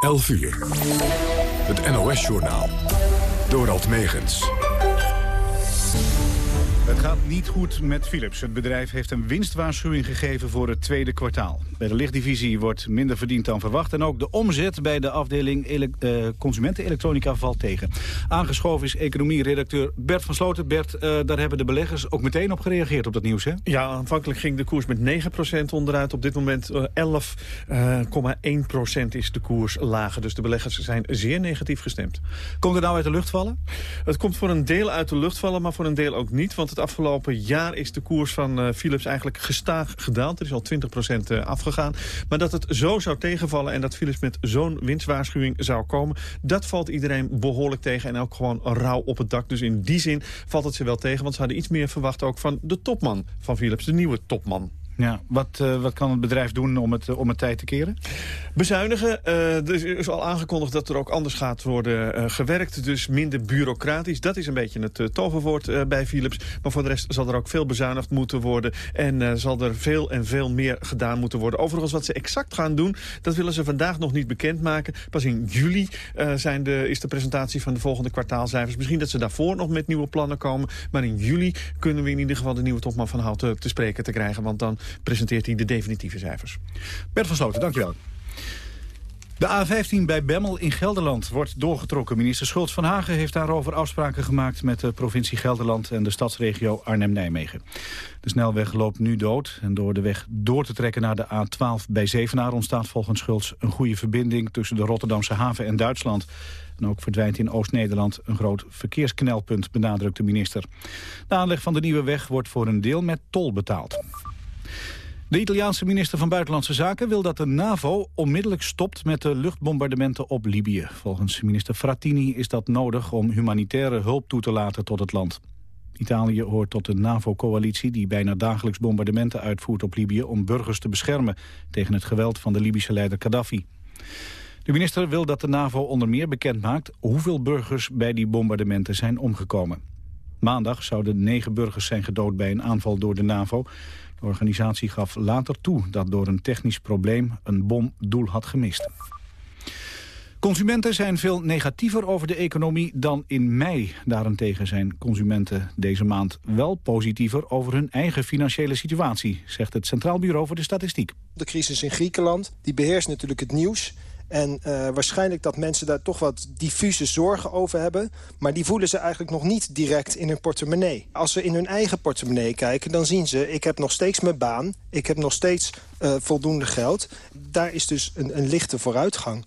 11 uur. Het NOS-journaal. Dorald Megens. Het gaat niet goed met Philips. Het bedrijf heeft een winstwaarschuwing gegeven voor het tweede kwartaal. Bij de lichtdivisie wordt minder verdiend dan verwacht... en ook de omzet bij de afdeling ele uh, consumentenelektronica valt tegen. Aangeschoven is economie-redacteur Bert van Sloten. Bert, uh, daar hebben de beleggers ook meteen op gereageerd op dat nieuws, hè? Ja, aanvankelijk ging de koers met 9% onderuit. Op dit moment uh, 11,1% is de koers lager. Dus de beleggers zijn zeer negatief gestemd. Komt het nou uit de lucht vallen? Het komt voor een deel uit de lucht vallen, maar voor een deel ook niet. Want het afgelopen jaar is de koers van uh, Philips eigenlijk gestaag gedaald. Er is al 20% uh, afgegaan. Maar dat het zo zou tegenvallen en dat Philips met zo'n winstwaarschuwing zou komen... dat valt iedereen behoorlijk tegen en ook gewoon rauw op het dak. Dus in die zin valt het ze wel tegen, want ze hadden iets meer verwacht ook van de topman van Philips, de nieuwe topman. Ja, wat, uh, wat kan het bedrijf doen om het, om het tijd te keren? Bezuinigen. Uh, er is al aangekondigd dat er ook anders gaat worden gewerkt. Dus minder bureaucratisch. Dat is een beetje het toverwoord bij Philips. Maar voor de rest zal er ook veel bezuinigd moeten worden. En zal er veel en veel meer gedaan moeten worden. Overigens wat ze exact gaan doen, dat willen ze vandaag nog niet bekendmaken. Pas in juli zijn de, is de presentatie van de volgende kwartaalcijfers. Misschien dat ze daarvoor nog met nieuwe plannen komen. Maar in juli kunnen we in ieder geval de nieuwe topman van Houten te spreken te krijgen. Want dan presenteert hij de definitieve cijfers. Bert van Sloten, dankjewel. De A15 bij Bemmel in Gelderland wordt doorgetrokken. Minister Schultz van Hagen heeft daarover afspraken gemaakt... met de provincie Gelderland en de stadsregio Arnhem-Nijmegen. De snelweg loopt nu dood en door de weg door te trekken naar de A12 bij Zevenaar... ontstaat volgens Schultz een goede verbinding tussen de Rotterdamse haven en Duitsland. En ook verdwijnt in Oost-Nederland een groot verkeersknelpunt, benadrukt de minister. De aanleg van de nieuwe weg wordt voor een deel met tol betaald. De Italiaanse minister van Buitenlandse Zaken wil dat de NAVO onmiddellijk stopt met de luchtbombardementen op Libië. Volgens minister Frattini is dat nodig om humanitaire hulp toe te laten tot het land. Italië hoort tot de NAVO-coalitie die bijna dagelijks bombardementen uitvoert op Libië om burgers te beschermen tegen het geweld van de Libische leider Gaddafi. De minister wil dat de NAVO onder meer bekend maakt hoeveel burgers bij die bombardementen zijn omgekomen. Maandag zouden negen burgers zijn gedood bij een aanval door de NAVO. De organisatie gaf later toe dat door een technisch probleem een bom doel had gemist. Consumenten zijn veel negatiever over de economie dan in mei. Daarentegen zijn consumenten deze maand wel positiever over hun eigen financiële situatie, zegt het Centraal Bureau voor de Statistiek. De crisis in Griekenland die beheerst natuurlijk het nieuws. En uh, waarschijnlijk dat mensen daar toch wat diffuse zorgen over hebben. Maar die voelen ze eigenlijk nog niet direct in hun portemonnee. Als ze in hun eigen portemonnee kijken, dan zien ze... ik heb nog steeds mijn baan, ik heb nog steeds uh, voldoende geld. Daar is dus een, een lichte vooruitgang.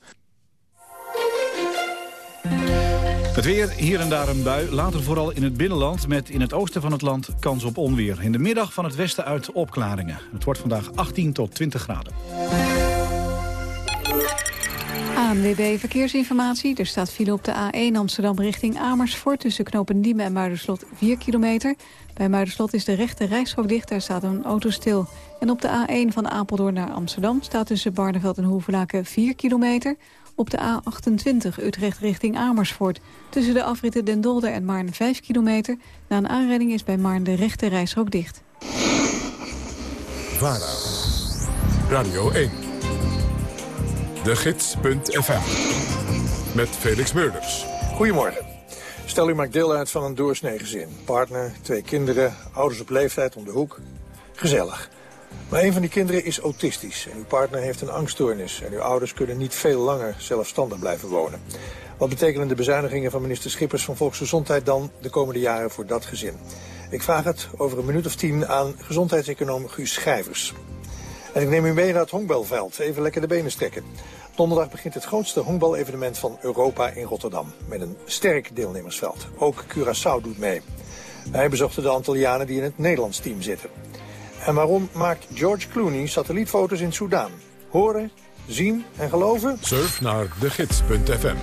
Het weer, hier en daar een bui, later vooral in het binnenland... met in het oosten van het land kans op onweer. In de middag van het westen uit opklaringen. Het wordt vandaag 18 tot 20 graden. ANWB Verkeersinformatie. Er staat file op de A1 Amsterdam richting Amersfoort... tussen knopen Diemen en Muiderslot 4 kilometer. Bij Muiderslot is de rechte rijstrook dicht, daar staat een auto stil. En op de A1 van Apeldoorn naar Amsterdam... staat tussen Barneveld en Hoevelaken 4 kilometer. Op de A28 Utrecht richting Amersfoort... tussen de afritten Den Dolder en Maarn 5 kilometer. Na een aanrijding is bij Maarn de rechte rijstrook dicht. VARA, Radio 1. De Gids.fm. Met Felix Meurders. Goedemorgen. Stel u maakt deel uit van een doorsnee gezin. Partner, twee kinderen, ouders op leeftijd om de hoek. Gezellig. Maar een van die kinderen is autistisch en uw partner heeft een angststoornis... en uw ouders kunnen niet veel langer zelfstandig blijven wonen. Wat betekenen de bezuinigingen van minister Schippers van Volksgezondheid dan de komende jaren voor dat gezin? Ik vraag het over een minuut of tien aan gezondheidseconoom Guus Schrijvers. En ik neem u mee naar het honkbalveld. Even lekker de benen strekken. Donderdag begint het grootste honkbal-evenement van Europa in Rotterdam. Met een sterk deelnemersveld. Ook Curaçao doet mee. Wij bezochten de Antillianen die in het Nederlands team zitten. En waarom maakt George Clooney satellietfoto's in Soudaan? Horen, zien en geloven? Surf naar degids.fm.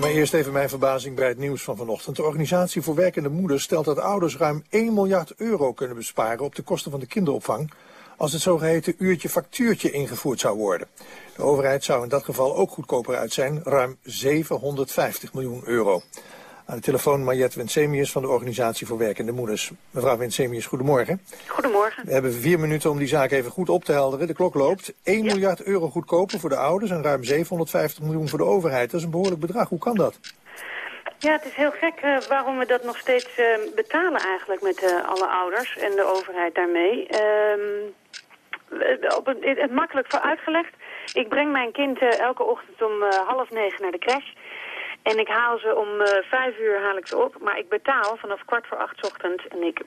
Maar eerst even mijn verbazing bij het nieuws van vanochtend. De Organisatie voor Werkende Moeders stelt dat ouders ruim 1 miljard euro kunnen besparen op de kosten van de kinderopvang als het zogeheten uurtje-factuurtje ingevoerd zou worden. De overheid zou in dat geval ook goedkoper uit zijn, ruim 750 miljoen euro. Aan de telefoon Mariette Winsemius van de Organisatie voor Werkende Moeders. Mevrouw Winsemius, goedemorgen. Goedemorgen. We hebben vier minuten om die zaak even goed op te helderen. De klok loopt. 1 miljard euro goedkoper voor de ouders en ruim 750 miljoen voor de overheid. Dat is een behoorlijk bedrag. Hoe kan dat? Ja, het is heel gek uh, waarom we dat nog steeds uh, betalen eigenlijk met uh, alle ouders en de overheid daarmee. Op het, makkelijk voor uitgelegd. Ik breng mijn kind elke ochtend om half negen naar de crash. En ik haal ze om vijf uur haal ik ze op. Maar ik betaal vanaf kwart voor acht ochtends en ik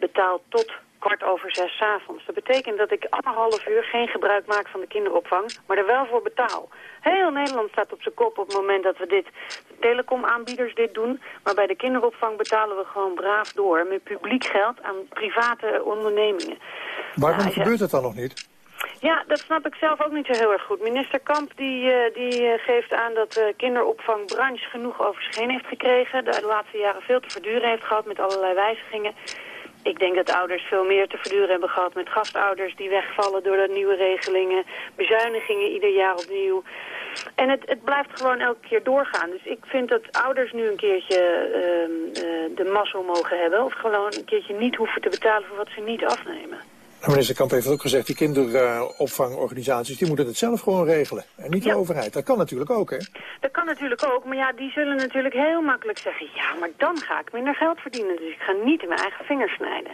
betaal tot kwart over zes avonds. Dat betekent dat ik anderhalf uur geen gebruik maak van de kinderopvang, maar er wel voor betaal. Heel Nederland staat op zijn kop op het moment dat we dit, telecomaanbieders dit doen. Maar bij de kinderopvang betalen we gewoon braaf door met publiek geld aan private ondernemingen. Waarom nou, gebeurt het dan nog niet? Ja, dat snap ik zelf ook niet zo heel erg goed. Minister Kamp die, uh, die uh, geeft aan dat de kinderopvangbranche genoeg over zich heen heeft gekregen. De laatste jaren veel te verduren heeft gehad met allerlei wijzigingen. Ik denk dat ouders veel meer te verduren hebben gehad met gastouders die wegvallen door de nieuwe regelingen. Bezuinigingen ieder jaar opnieuw. En het, het blijft gewoon elke keer doorgaan. Dus ik vind dat ouders nu een keertje uh, uh, de mazzel mogen hebben. Of gewoon een keertje niet hoeven te betalen voor wat ze niet afnemen. Minister Kamp heeft ook gezegd, die kinderopvangorganisaties die moeten het zelf gewoon regelen. En niet de overheid. Dat kan natuurlijk ook, hè? Dat kan natuurlijk ook, maar ja, die zullen natuurlijk heel makkelijk zeggen... ja, maar dan ga ik minder geld verdienen, dus ik ga niet in mijn eigen vingers snijden.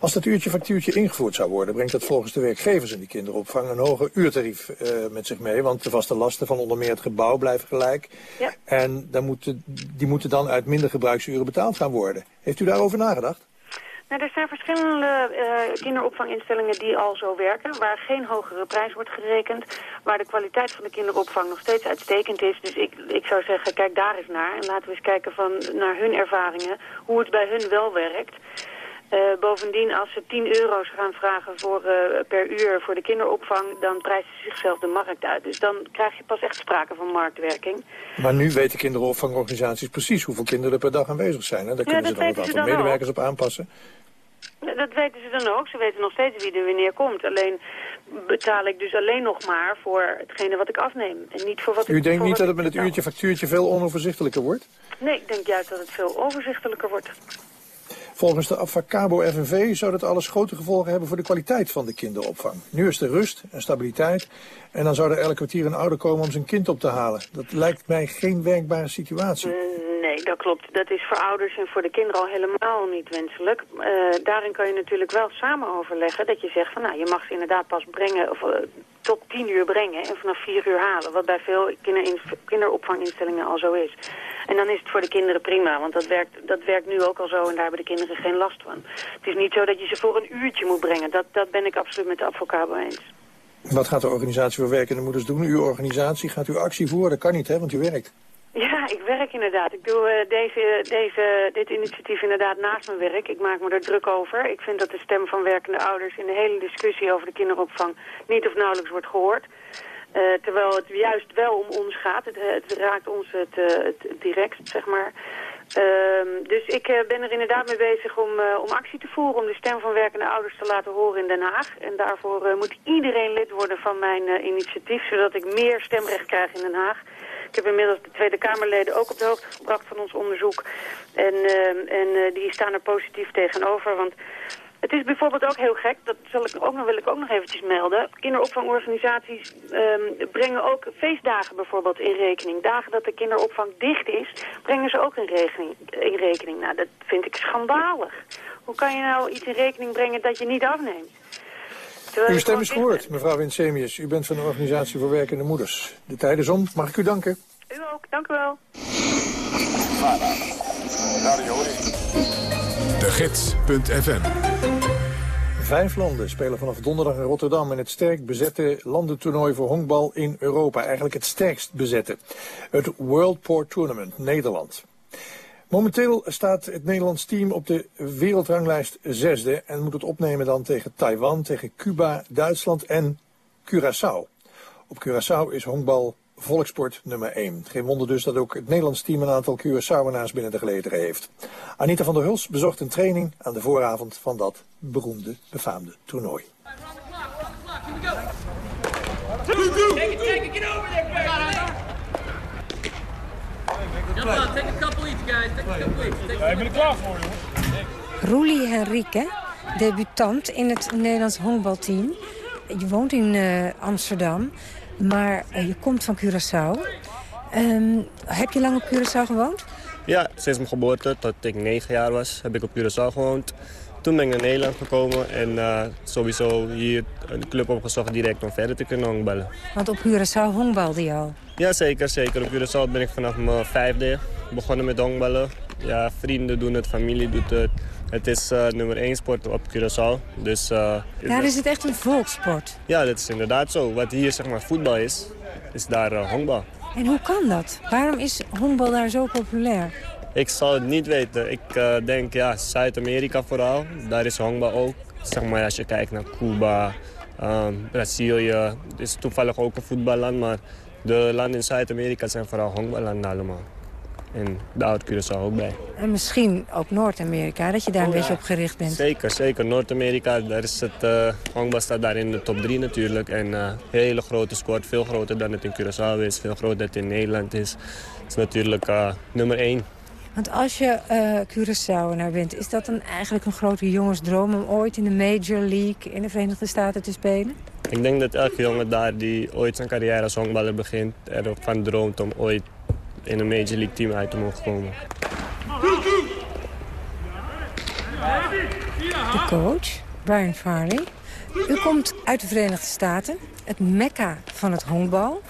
Als dat uurtje factuurtje ingevoerd zou worden, brengt dat volgens de werkgevers in die kinderopvang een hoger uurtarief uh, met zich mee. Want de vaste lasten van onder meer het gebouw blijven gelijk. Ja. En dan moeten, die moeten dan uit minder gebruiksuren betaald gaan worden. Heeft u daarover nagedacht? Nou, er zijn verschillende uh, kinderopvanginstellingen die al zo werken, waar geen hogere prijs wordt gerekend, waar de kwaliteit van de kinderopvang nog steeds uitstekend is. Dus ik, ik zou zeggen, kijk daar eens naar en laten we eens kijken van, naar hun ervaringen, hoe het bij hun wel werkt. Uh, bovendien, als ze 10 euro's gaan vragen voor, uh, per uur voor de kinderopvang, dan prijzen ze zichzelf de markt uit. Dus dan krijg je pas echt sprake van marktwerking. Maar nu weten kinderopvangorganisaties precies hoeveel kinderen er per dag aanwezig zijn. Hè? Daar kunnen ze dan ook aantal medewerkers op aanpassen. Dat weten ze dan ook. Ze weten nog steeds wie er wanneer komt. Alleen betaal ik dus alleen nog maar voor hetgene wat ik afneem. En niet voor wat U ik, denkt niet dat het met het uurtje factuurtje veel onoverzichtelijker wordt? Nee, ik denk juist dat het veel overzichtelijker wordt. Volgens de Avacabo FNV zou dat alles grote gevolgen hebben voor de kwaliteit van de kinderopvang. Nu is er rust en stabiliteit en dan zou er elk kwartier een ouder komen om zijn kind op te halen. Dat lijkt mij geen werkbare situatie. Nee, dat klopt. Dat is voor ouders en voor de kinderen al helemaal niet wenselijk. Uh, daarin kan je natuurlijk wel samen overleggen dat je zegt van nou, je mag ze inderdaad pas brengen of uh, tot tien uur brengen en vanaf vier uur halen. Wat bij veel kinderopvanginstellingen al zo is. En dan is het voor de kinderen prima, want dat werkt, dat werkt nu ook al zo en daar hebben de kinderen geen last van. Het is niet zo dat je ze voor een uurtje moet brengen. Dat, dat ben ik absoluut met de advocabo eens. Wat gaat de organisatie voor werkende moeders doen? Uw organisatie gaat u actie voeren? Dat kan niet, hè, want u werkt. Ja, ik werk inderdaad. Ik doe uh, deze, deze, dit initiatief inderdaad naast mijn werk. Ik maak me er druk over. Ik vind dat de stem van werkende ouders in de hele discussie over de kinderopvang niet of nauwelijks wordt gehoord. Uh, terwijl het juist wel om ons gaat. Het, het raakt ons het, het, direct, zeg maar. Uh, dus ik ben er inderdaad mee bezig om, om actie te voeren... om de stem van werkende ouders te laten horen in Den Haag. En daarvoor moet iedereen lid worden van mijn initiatief... zodat ik meer stemrecht krijg in Den Haag. Ik heb inmiddels de Tweede Kamerleden ook op de hoogte gebracht van ons onderzoek. En, en die staan er positief tegenover, want... Het is bijvoorbeeld ook heel gek, dat zal ik ook nog, wil ik ook nog eventjes melden. Kinderopvangorganisaties um, brengen ook feestdagen bijvoorbeeld in rekening. Dagen dat de kinderopvang dicht is, brengen ze ook in rekening. In rekening. Nou, dat vind ik schandalig. Hoe kan je nou iets in rekening brengen dat je niet afneemt? Uw stem is gehoord, mevrouw Winsemius. U bent van de Organisatie voor Werkende Moeders. De tijd is om. Mag ik u danken? U ook, dank u wel. De Gids.fm Vijf landen spelen vanaf donderdag in Rotterdam in het sterk bezette landentoernooi voor honkbal in Europa. Eigenlijk het sterkst bezette. Het World Port Tournament, Nederland. Momenteel staat het Nederlands team op de wereldranglijst zesde en moet het opnemen dan tegen Taiwan, tegen Cuba, Duitsland en Curaçao. Op Curaçao is honkbal volksport nummer 1. Geen wonder dus dat ook het Nederlands team een aantal Curaçaoenaars binnen de gelederen heeft. Anita van der Huls bezocht een training aan de vooravond van dat beroemde, befaamde toernooi. Take a couple each. Ja, ik ben er klaar voor, joh. Roelie Henrique, debutant in het Nederlands honkbalteam. Je woont in uh, Amsterdam, maar uh, je komt van Curaçao. Um, heb je lang op Curaçao gewoond? Ja, sinds mijn geboorte tot ik negen jaar was, heb ik op Curaçao gewoond. Toen ben ik naar Nederland gekomen en uh, sowieso hier een club opgezocht direct om verder te kunnen honkballen. Want op Curaçao honkbalde je al? Ja, zeker, zeker. Op Curaçao ben ik vanaf mijn vijfde begonnen met honkballen. Ja, vrienden doen het, familie doet het. Het is uh, nummer één sport op Curaçao. Dus, uh, Daar is het echt een volkssport? Ja, dat is inderdaad zo. Wat hier zeg maar voetbal is, is daar uh, honkbal. En hoe kan dat? Waarom is honkbal daar zo populair? Ik zal het niet weten. Ik denk, ja, Zuid-Amerika vooral. Daar is honkbal ook. Zeg maar, als je kijkt naar Cuba, um, Brazilië. Het is toevallig ook een voetballand, maar de landen in Zuid-Amerika zijn vooral honkballanden allemaal. En daar houdt Curaçao ook bij. En misschien ook Noord-Amerika, dat je daar oh, een beetje ja. op gericht bent. Zeker, zeker. Noord-Amerika, daar is het uh, honkbal staat daar in de top 3 natuurlijk. En uh, hele grote sport, veel groter dan het in Curaçao is. Veel groter dan het in Nederland is. Het is natuurlijk uh, nummer 1. Want als je uh, Curaçaoenaar bent, is dat dan eigenlijk een grote jongensdroom... om ooit in de Major League in de Verenigde Staten te spelen? Ik denk dat elke jongen daar die ooit zijn carrière als honkballer begint... ervan droomt om ooit in een Major League team uit te mogen komen. De coach, Brian Farley. U komt uit de Verenigde Staten, het mekka van het honkbal...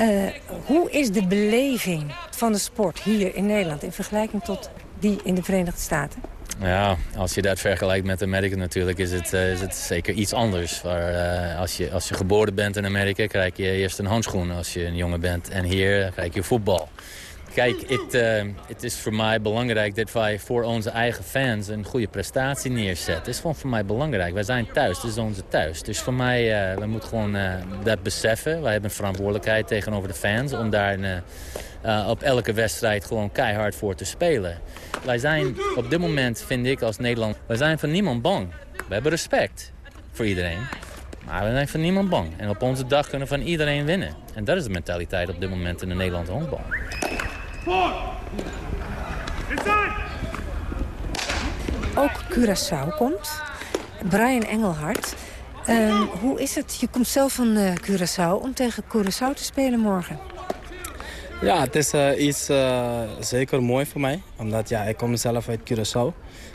Uh, hoe is de beleving van de sport hier in Nederland... in vergelijking tot die in de Verenigde Staten? Ja, als je dat vergelijkt met Amerika natuurlijk is het, uh, is het zeker iets anders. Waar, uh, als, je, als je geboren bent in Amerika krijg je eerst een handschoen als je een jongen bent. En hier krijg je voetbal. Kijk, het, uh, het is voor mij belangrijk dat wij voor onze eigen fans een goede prestatie neerzetten. Het is gewoon voor mij belangrijk. Wij zijn thuis, dit is onze thuis. Dus voor mij, we moeten gewoon dat beseffen. Wij hebben een verantwoordelijkheid tegenover de fans om daar op elke wedstrijd gewoon keihard voor te spelen. Wij zijn op dit moment, vind ik als Nederland, wij zijn van niemand bang. We hebben respect voor iedereen. Maar we zijn van niemand bang. En op onze dag kunnen we van iedereen winnen. En dat is de mentaliteit op dit moment in de Nederlandse honkbal. Ook Curaçao komt. Brian Engelhard. Um, hoe is het? Je komt zelf van uh, Curaçao om tegen Curaçao te spelen morgen. Ja, het is uh, iets uh, zeker mooi voor mij. Omdat ja, ik kom zelf uit Curaçao.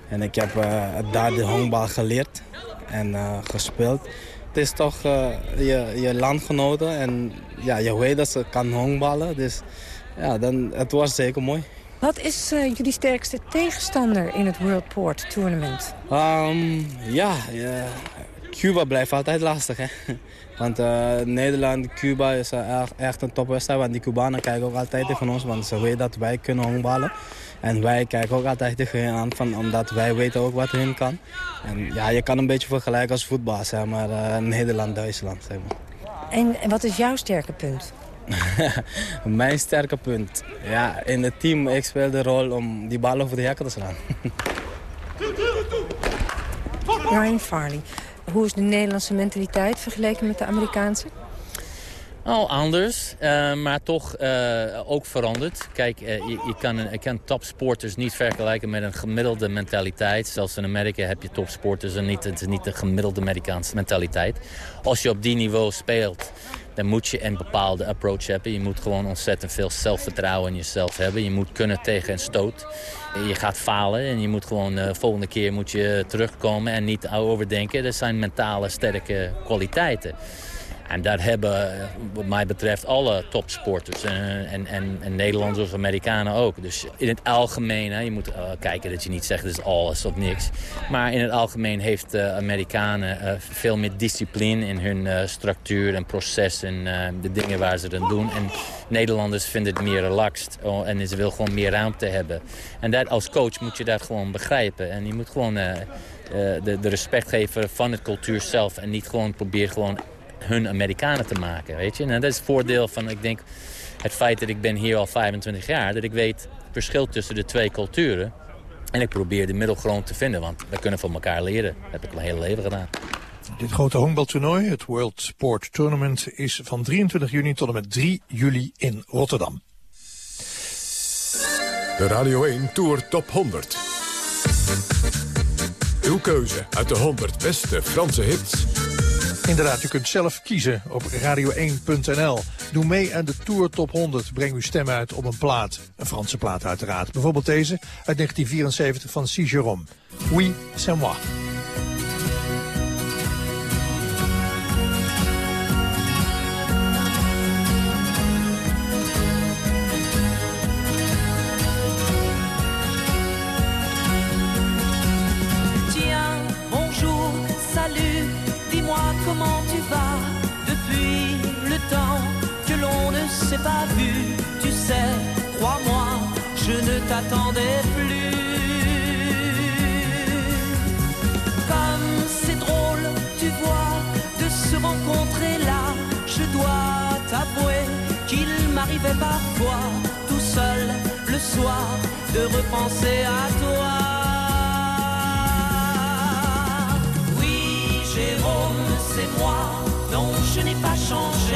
En ik heb daar de honkbal geleerd en gespeeld. Het is toch je, je landgenoten en ja, je weet dat ze kan honkballen. Dus ja, dan, het was zeker mooi. Wat is jullie sterkste tegenstander in het World Port Tournament? Um, ja, ja, Cuba blijft altijd lastig. Hè? Want uh, Nederland, Cuba is uh, echt een topwedstrijd. Want die Cubanen kijken ook altijd tegen ons. Want ze weten dat wij kunnen honkballen. En wij kijken ook altijd tegen hen aan. Van, omdat wij weten ook wat hun kan. En ja, je kan een beetje vergelijken als voetbal. Zeg maar Nederland-Duitsland. Zeg maar. en, en wat is jouw sterke punt? Mijn sterke punt? Ja, in het team, ik speel de rol om die bal over de hekken te slaan. Ryan Farley, hoe is de Nederlandse mentaliteit vergeleken met de Amerikaanse? Oh, anders, uh, maar toch uh, ook veranderd. Kijk, uh, je, je, kan topsporters niet vergelijken met een gemiddelde mentaliteit. Zelfs in Amerika heb je topsporters en niet, het niet de gemiddelde Amerikaanse mentaliteit. Als je op die niveau speelt, dan moet je een bepaalde approach hebben. Je moet gewoon ontzettend veel zelfvertrouwen in jezelf hebben. Je moet kunnen tegen een stoot. Je gaat falen en je moet gewoon de volgende keer moet je terugkomen en niet overdenken. Dat zijn mentale sterke kwaliteiten. En dat hebben, wat mij betreft, alle topsporters. En, en, en, en Nederlanders of Amerikanen ook. Dus in het algemeen, hè, je moet uh, kijken dat je niet zegt dat is alles of niks. Maar in het algemeen heeft uh, Amerikanen veel meer discipline in hun structuur en proces en de dingen waar ze dan doen. En Nederlanders vinden het meer relaxed oh, en ze wil gewoon meer ruimte hebben. En dat, als coach moet je dat gewoon begrijpen. En je moet gewoon de, de respect geven van het cultuur zelf en niet gewoon proberen gewoon hun Amerikanen te maken, weet je. En dat is het voordeel van, ik denk, het feit dat ik ben hier al 25 jaar... dat ik weet het verschil tussen de twee culturen. En ik probeer de middelgrond te vinden, want we kunnen van elkaar leren. Dat heb ik mijn hele leven gedaan. Dit grote honkbaltoernooi, het World Sport Tournament, is van 23 juni tot en met 3 juli in Rotterdam. De Radio 1 Tour Top 100. Uw keuze uit de 100 beste Franse hits. Inderdaad, u kunt zelf kiezen op radio1.nl. Doe mee aan de Tour Top 100. Breng uw stem uit op een plaat. Een Franse plaat uiteraard. Bijvoorbeeld deze uit 1974 van C. Oui, c'est moi. M'arrivait parfois, tout seul, le soir, de repenser à toi. Oui, Jérôme, c'est moi. Non, je n'ai pas changé.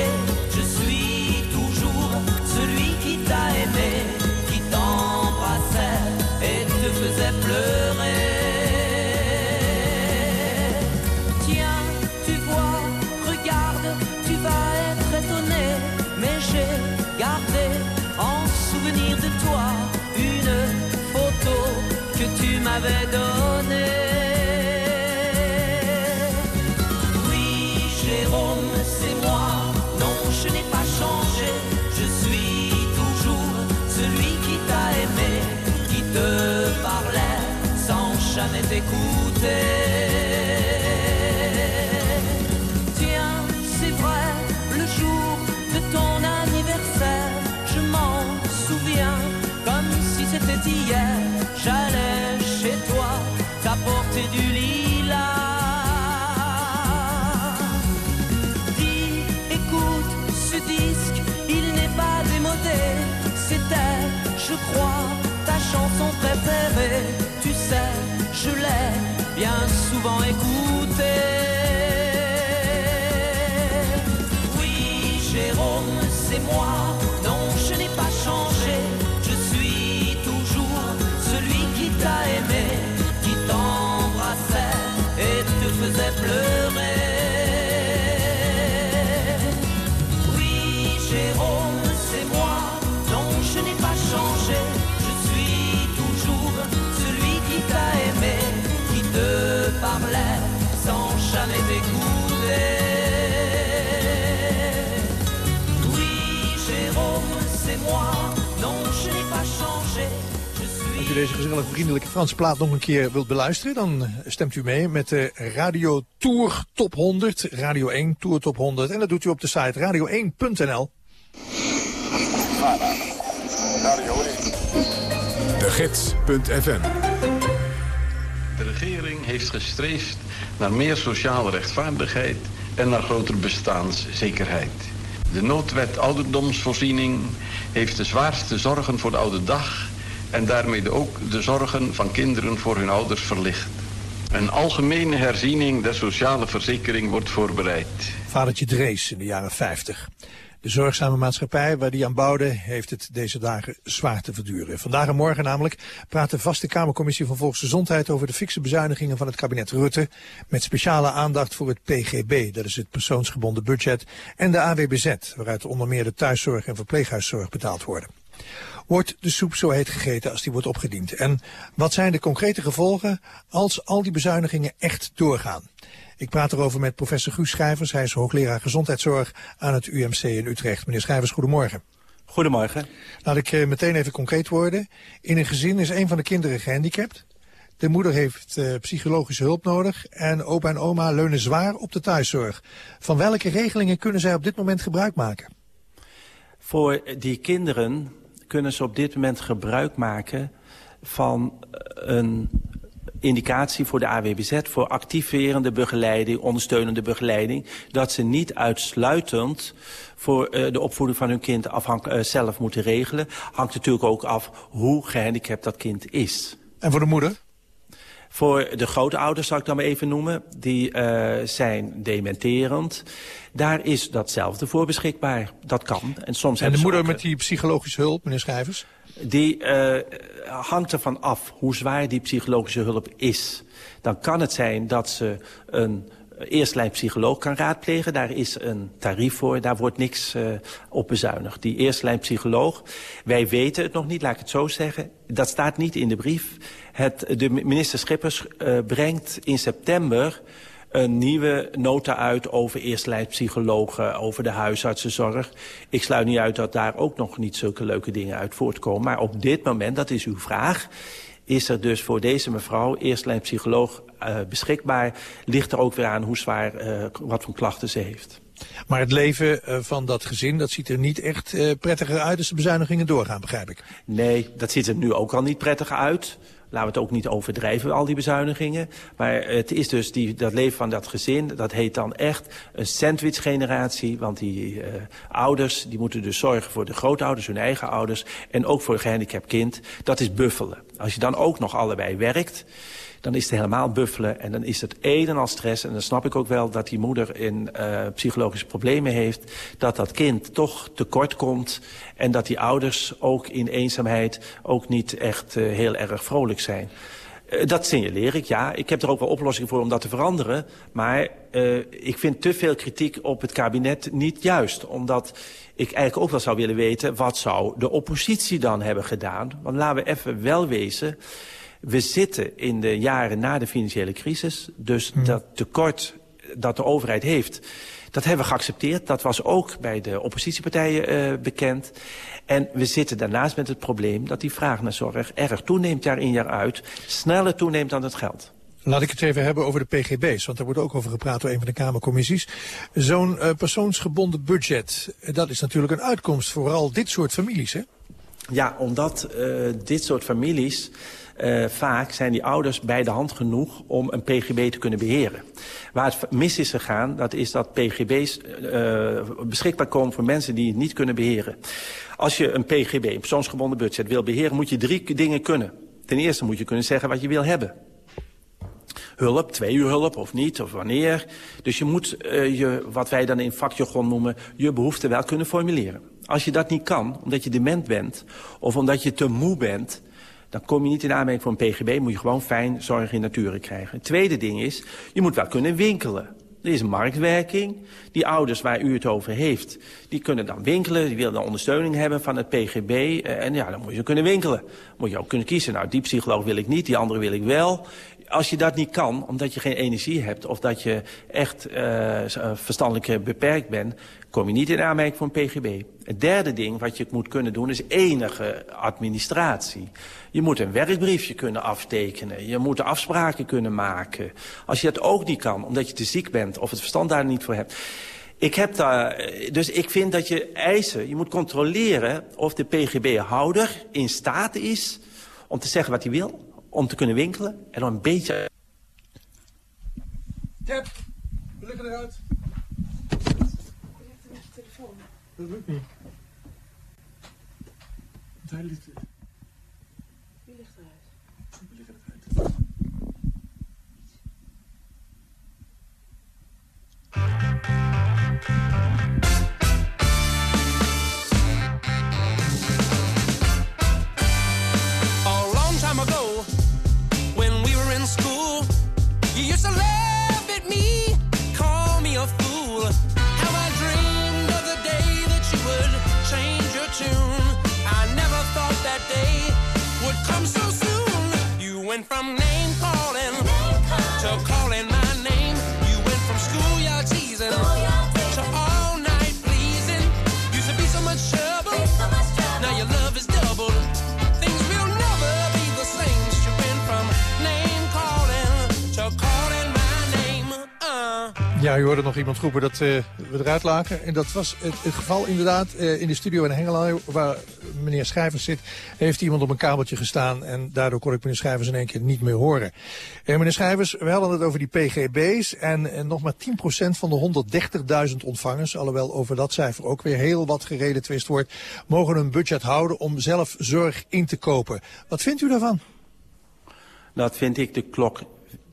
Tiens, c'est vrai, le jour de ton anniversaire, je m'en souviens comme si c'était hier. J'allais chez toi t'apporter du lilas. Dis, écoute, ce disque, il n'est pas démodé. C'était, je crois, ta chanson préférée. Souvent écoutée. Oui, Jérôme, c'est moi. U deze gezellige vriendelijke Franse plaat nog een keer wilt beluisteren... dan stemt u mee met de Radio Tour Top 100. Radio 1 Tour Top 100. En dat doet u op de site radio1.nl. De Gids.fm. De regering heeft gestreefd naar meer sociale rechtvaardigheid en naar grotere bestaanszekerheid. De noodwet ouderdomsvoorziening heeft de zwaarste zorgen voor de oude dag en daarmee ook de zorgen van kinderen voor hun ouders verlicht. Een algemene herziening der sociale verzekering wordt voorbereid. Vadertje Drees in de jaren 50. De zorgzame maatschappij waar die aan bouwde heeft het deze dagen zwaar te verduren. Vandaag en morgen namelijk praat de vaste Kamercommissie van Volksgezondheid over de fikse bezuinigingen van het kabinet Rutte. Met speciale aandacht voor het PGB, dat is het persoonsgebonden budget, en de AWBZ, waaruit onder meer de thuiszorg en verpleeghuiszorg betaald worden. Wordt de soep zo heet gegeten als die wordt opgediend? En wat zijn de concrete gevolgen als al die bezuinigingen echt doorgaan? Ik praat erover met professor Guus Schrijvers. Hij is hoogleraar gezondheidszorg aan het UMC in Utrecht. Meneer Schrijvers, goedemorgen. Goedemorgen. Laat ik eh, meteen even concreet worden. In een gezin is een van de kinderen gehandicapt. De moeder heeft uh, psychologische hulp nodig en opa en oma leunen zwaar op de thuiszorg. Van welke regelingen kunnen zij op dit moment gebruik maken? Voor die kinderen kunnen ze op dit moment gebruik maken van een indicatie voor de AWBZ, voor activerende begeleiding, ondersteunende begeleiding, dat ze niet uitsluitend voor uh, de opvoeding van hun kind uh, zelf moeten regelen. Hangt natuurlijk ook af hoe gehandicapt dat kind is. En voor de moeder? Voor de grootouders, zal ik dan maar even noemen, die uh, zijn dementerend. Daar is datzelfde voor beschikbaar. Dat kan. En, soms en de moeder met die psychologische hulp, meneer Schrijvers? die uh, hangt ervan af hoe zwaar die psychologische hulp is. Dan kan het zijn dat ze een eerstlijn psycholoog kan raadplegen. Daar is een tarief voor, daar wordt niks uh, op bezuinigd. Die eerstlijn psycholoog, wij weten het nog niet, laat ik het zo zeggen. Dat staat niet in de brief. Het, de minister Schippers uh, brengt in september een nieuwe nota uit over eerstlijnspsychologen, over de huisartsenzorg. Ik sluit niet uit dat daar ook nog niet zulke leuke dingen uit voortkomen. Maar op dit moment, dat is uw vraag, is er dus voor deze mevrouw eerstlijnpsycholoog uh, beschikbaar. Ligt er ook weer aan hoe zwaar, uh, wat voor klachten ze heeft. Maar het leven van dat gezin, dat ziet er niet echt prettiger uit als de bezuinigingen doorgaan, begrijp ik. Nee, dat ziet er nu ook al niet prettiger uit. Laten we het ook niet overdrijven, al die bezuinigingen. Maar het is dus die, dat leven van dat gezin, dat heet dan echt een sandwichgeneratie. Want die uh, ouders, die moeten dus zorgen voor de grootouders, hun eigen ouders. En ook voor een gehandicapt kind. Dat is buffelen. Als je dan ook nog allebei werkt dan is het helemaal buffelen. En dan is het een en al stress. En dan snap ik ook wel dat die moeder in uh, psychologische problemen heeft. Dat dat kind toch tekort komt. En dat die ouders ook in eenzaamheid ook niet echt uh, heel erg vrolijk zijn. Uh, dat signaleer ik, ja. Ik heb er ook wel oplossingen voor om dat te veranderen. Maar ik vind te veel kritiek op het kabinet niet juist. Omdat ik eigenlijk ook wel zou willen weten... wat zou de oppositie dan hebben gedaan? Want laten we even wel wezen... We zitten in de jaren na de financiële crisis. Dus hmm. dat tekort dat de overheid heeft, dat hebben we geaccepteerd. Dat was ook bij de oppositiepartijen uh, bekend. En we zitten daarnaast met het probleem dat die vraag naar zorg erg toeneemt jaar in jaar uit. Sneller toeneemt dan het geld. Laat ik het even hebben over de PGB's, want daar wordt ook over gepraat door een van de Kamercommissies. Zo'n uh, persoonsgebonden budget, dat is natuurlijk een uitkomst voor al dit soort families, hè? Ja, omdat uh, dit soort families uh, vaak zijn die ouders bij de hand genoeg om een PGB te kunnen beheren. Waar het mis is gegaan, dat is dat PGB's uh, beschikbaar komen voor mensen die het niet kunnen beheren. Als je een PGB, een persoonsgebonden budget, wil beheren, moet je drie dingen kunnen. Ten eerste moet je kunnen zeggen wat je wil hebben. Hulp, twee uur hulp of niet, of wanneer. Dus je moet uh, je, wat wij dan in vakjargon noemen, je behoeften wel kunnen formuleren. Als je dat niet kan, omdat je dement bent, of omdat je te moe bent dan kom je niet in aanmerking voor een PGB. Moet je gewoon fijn zorg in nature krijgen. Het tweede ding is, je moet wel kunnen winkelen. Er is marktwerking. Die ouders waar u het over heeft, die kunnen dan winkelen. Die willen dan ondersteuning hebben van het PGB. Uh, en ja, dan moet je kunnen winkelen. Moet je ook kunnen kiezen. Nou, die psycholoog wil ik niet, die andere wil ik wel. Als je dat niet kan, omdat je geen energie hebt... of dat je echt uh, verstandelijk beperkt bent... kom je niet in aanmerking voor een PGB. Het derde ding wat je moet kunnen doen is enige administratie. Je moet een werkbriefje kunnen aftekenen. Je moet afspraken kunnen maken. Als je dat ook niet kan, omdat je te ziek bent... of het verstand daar niet voor hebt... Ik heb daar, dus ik vind dat je eisen, je moet controleren of de PGB-houder in staat is om te zeggen wat hij wil, om te kunnen winkelen en om een beetje... Cap, we liggen eruit. Dat lukt niet. Hij ligt... Wie ligt eruit? We liggen eruit. You used to laugh at me, call me a fool. How I dreamed of the day that you would change your tune. I never thought that day would come so soon. You went from Ja, u hoorde nog iemand roepen dat uh, we eruit lagen. En dat was het, geval inderdaad. Uh, in de studio in Hengelo, waar meneer Schrijvers zit... heeft iemand op een kabeltje gestaan. En daardoor kon ik meneer Schrijvers in één keer niet meer horen. Uh, meneer Schrijvers, we hadden het over die PGB's. En, nog maar 10% van de 130.000 ontvangers... alhoewel over dat cijfer ook weer heel wat gereden twist wordt... mogen een budget houden om zelf zorg in te kopen. Wat vindt u daarvan? Dat vind ik de klok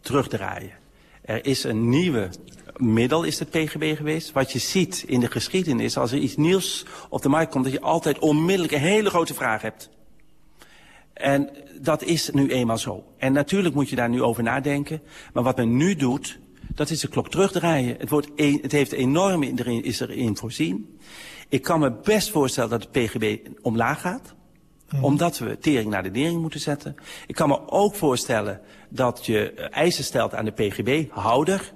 terugdraaien. Er is een nieuwe middel is het PGB geweest. Wat je ziet in de geschiedenis, als er iets nieuws op de markt komt... dat je altijd onmiddellijk een hele grote vraag hebt. En dat is nu eenmaal zo. En natuurlijk moet je daar nu over nadenken. Maar wat men nu doet, dat is de klok terugdraaien. Het, wordt een, het heeft enorm erin, is erin voorzien. Ik kan me best voorstellen dat de PGB omlaag gaat. Mhm. Omdat we tering naar de nering moeten zetten. Ik kan me ook voorstellen dat je eisen stelt aan de PGB-houder.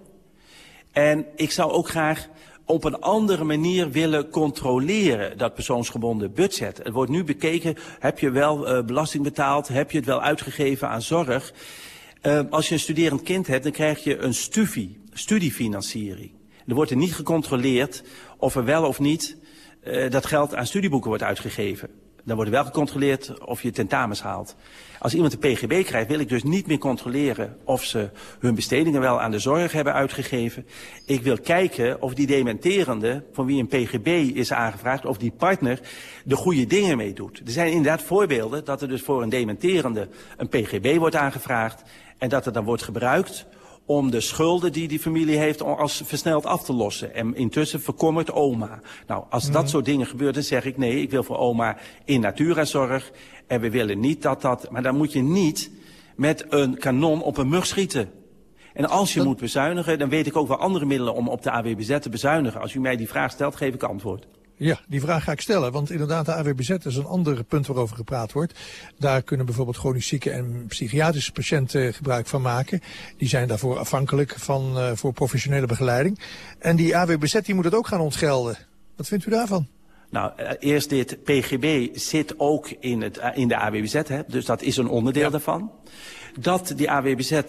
En ik zou ook graag op een andere manier willen controleren, dat persoonsgebonden budget. Het wordt nu bekeken, heb je wel uh, belasting betaald, heb je het wel uitgegeven aan zorg. Uh, als je een studerend kind hebt, dan krijg je een studie, studiefinanciering. Er wordt er niet gecontroleerd of er wel of niet uh, dat geld aan studieboeken wordt uitgegeven. Dan wordt wel gecontroleerd of je tentamens haalt. Als iemand een PGB krijgt, wil ik dus niet meer controleren of ze hun bestedingen wel aan de zorg hebben uitgegeven. Ik wil kijken of die dementerende, van wie een PGB is aangevraagd, of die partner de goede dingen mee doet. Er zijn inderdaad voorbeelden dat er dus voor een dementerende een PGB wordt aangevraagd en dat het dan wordt gebruikt om de schulden die die familie heeft als versneld af te lossen. En intussen verkommert oma. Nou, als dat mhm. soort dingen gebeurt, dan zeg ik nee, ik wil voor oma in naturazorg. En we willen niet dat dat... Maar dan moet je niet met een kanon op een mug schieten. En als je moet bezuinigen, dan weet ik ook wel andere middelen om op de AWBZ te bezuinigen. Als u mij die vraag stelt, geef ik antwoord. Ja, die vraag ga ik stellen. Want inderdaad, de AWBZ is een ander punt waarover gepraat wordt. Daar kunnen bijvoorbeeld chronisch zieke en psychiatrische patiënten gebruik van maken. Die zijn daarvoor afhankelijk van uh, voor professionele begeleiding. En die AWBZ die moet het ook gaan ontgelden. Wat vindt u daarvan? Nou, uh, eerst dit PGB zit ook in, het, uh, in de AWBZ, hè, dus dat is een onderdeel ja. daarvan. Dat die AWBZ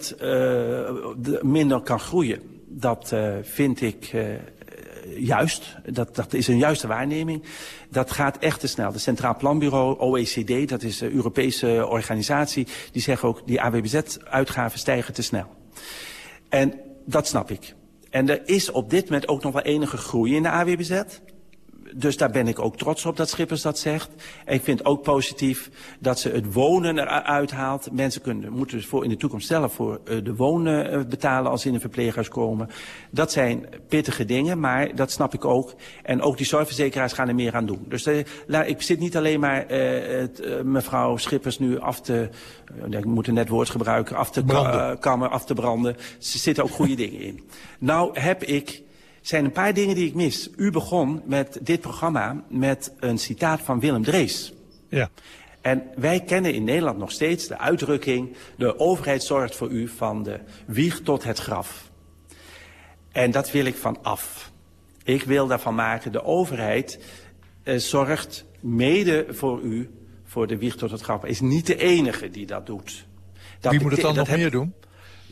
minder kan groeien, dat vind ik juist. Dat, dat is een juiste waarneming. Dat gaat echt te snel. De Centraal Planbureau, OECD, dat is een Europese organisatie... die zeggen ook, die AWBZ-uitgaven stijgen te snel. En dat snap ik. En er is op dit moment ook nog wel enige groei in de AWBZ dus daar ben ik ook trots op dat Schippers dat zegt. En ik vind ook positief dat ze het wonen eruit haalt. Mensen kunnen, moeten dus voor in de toekomst zelf voor uh, de wonen uh, betalen als ze in een verpleeghuis komen. Dat zijn pittige dingen, maar dat snap ik ook. En ook die zorgverzekeraars gaan er meer aan doen. Dus uh, ik zit niet alleen maar mevrouw Schippers nu af te... ik moet een net woord gebruiken, af te kammen, af te branden. Er zitten ook goede dingen in. Nou heb ik zijn een paar dingen die ik mis. U begon met dit programma met een citaat van Willem Drees. Ja. En wij kennen in Nederland nog steeds de uitdrukking... de overheid zorgt voor u van de wieg tot het graf. En dat wil ik van af. Ik wil daarvan maken, de overheid eh, zorgt mede voor u... voor de wieg tot het graf. Is niet de enige die dat doet. Dat Wie moet het dan nog meer doen?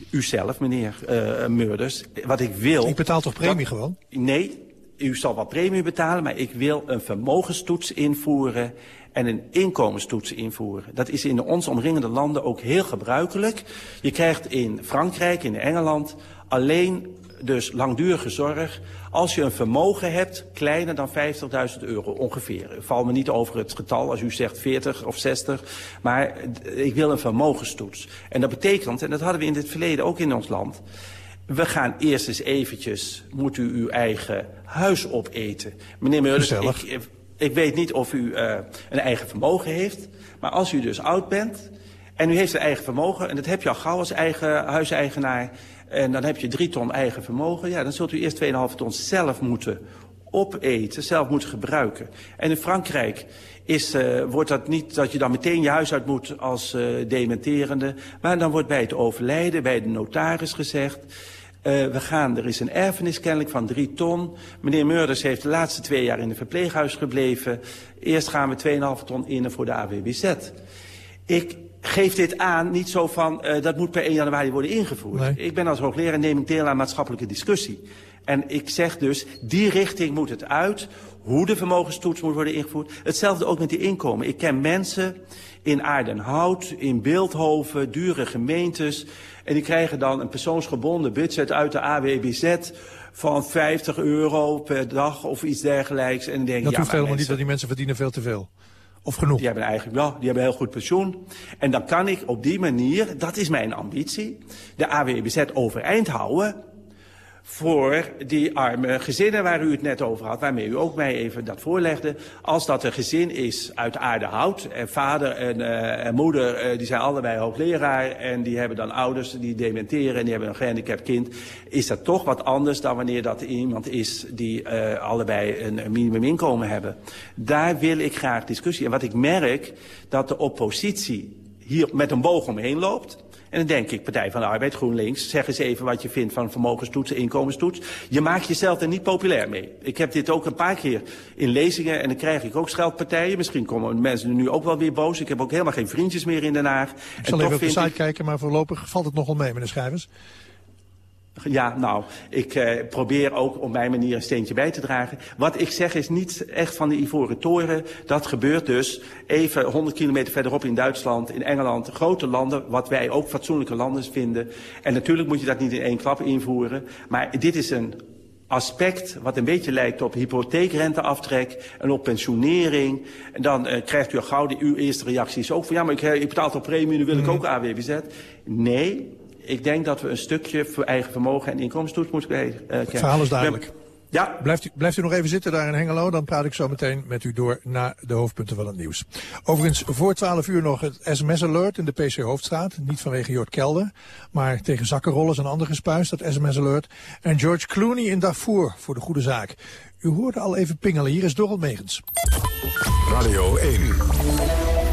U zelf, meneer uh, Murders. Wat ik wil... Ik betaal toch premie dat, gewoon? Nee, u zal wel premie betalen, maar ik wil een vermogenstoets invoeren en een inkomenstoets invoeren. Dat is in de ons omringende landen ook heel gebruikelijk. Je krijgt in Frankrijk, in Engeland, alleen dus langdurige zorg als je een vermogen hebt kleiner dan 50.000 euro ongeveer. Val me niet over het getal als u zegt 40 of 60. Maar ik wil een vermogenstoets. En dat betekent, en dat hadden we in het verleden ook in ons land... We gaan eerst eens eventjes, moet u uw eigen huis opeten. Meneer Meurders, ik, ik, weet niet of u uh, een eigen vermogen heeft. Maar als u dus oud bent en u heeft een eigen vermogen... en dat heb je al gauw als eigen huiseigenaar... En dan heb je drie ton eigen vermogen. Ja, dan zult u eerst 2,5 ton zelf moeten opeten, zelf moeten gebruiken. En in Frankrijk is, uh, wordt dat niet dat je dan meteen je huis uit moet als uh, dementerende. Maar dan wordt bij het overlijden, bij de notaris gezegd... Uh, we gaan, er is een erfenis kennelijk van drie ton. Meneer Murders heeft de laatste twee jaar in een verpleeghuis gebleven. Eerst gaan we 2,5 ton in voor de AWBZ. Ik geef dit aan, niet zo van, uh, dat moet per 1 januari worden ingevoerd. Nee. Ik ben als hoogleraar neem ik deel aan maatschappelijke discussie. En ik zeg dus, die richting moet het uit. Hoe de vermogenstoets moet worden ingevoerd. Hetzelfde ook met die inkomen. Ik ken mensen in Aardenhout, in Beeldhoven, dure gemeentes. En die krijgen dan een persoonsgebonden budget uit de AWBZ van 50 euro per dag of iets dergelijks. En denk, dat ja, hoeft helemaal mensen... niet, dat die mensen verdienen veel te veel. Of genoeg? Die hebben eigenlijk wel, die hebben heel goed pensioen. En dan kan ik op die manier, dat is mijn ambitie, de AWBZ overeind houden. Voor die arme gezinnen waar u het net over had... waarmee u ook mij even dat voorlegde. Als dat een gezin is uit aardehout... en vader en, uh, en moeder uh, die zijn allebei hoogleraar... en die hebben dan ouders die dementeren en die hebben een gehandicapt kind... is dat toch wat anders dan wanneer dat iemand is... die uh, allebei een, een minimuminkomen hebben. Daar wil ik graag discussie. En wat ik merk, dat de oppositie hier met een boog omheen loopt... En dan denk ik, Partij van de Arbeid, GroenLinks... zeg eens even wat je vindt van vermogenstoets en inkomenstoets. Je maakt jezelf er niet populair mee. Ik heb dit ook een paar keer in lezingen... en dan krijg ik ook scheldpartijen. Misschien komen mensen nu ook wel weer boos. Ik heb ook helemaal geen vriendjes meer in Den Haag. Ik zal even op de site ik... kijken, maar voorlopig valt het nogal mee, meneer Schrijvers. Ja, nou, ik uh, probeer ook op mijn manier een steentje bij te dragen. Wat ik zeg is niet echt van de Ivoren Toren. Dat gebeurt dus even 100 kilometer verderop in Duitsland, in Engeland. Grote landen, wat wij ook fatsoenlijke landen vinden. En natuurlijk moet je dat niet in één klap invoeren. Maar dit is een aspect wat een beetje lijkt op hypotheekrenteaftrek en op pensionering. En dan uh, krijgt u al gauw, uw eerste reactie is ook van... ja, maar ik, ik betaal toch premie, nu wil ik ook AWBZ. Nee, ik denk dat we een stukje voor eigen vermogen en inkomenstoets moeten krijgen. Uh, het verhaal is duidelijk. Ja. Blijft u, blijft u nog even zitten daar in Hengelo, dan praat ik zo meteen met u door naar de hoofdpunten van het nieuws. Overigens, voor 12 uur nog het sms-alert in de PC Hoofdstraat. Niet vanwege Jort Kelder, maar tegen zakkenrollers en ander gespuis, dat sms-alert. En George Clooney in Darfur voor de goede zaak. U hoorde al even pingelen, hier is Dorald Megens. Radio 1,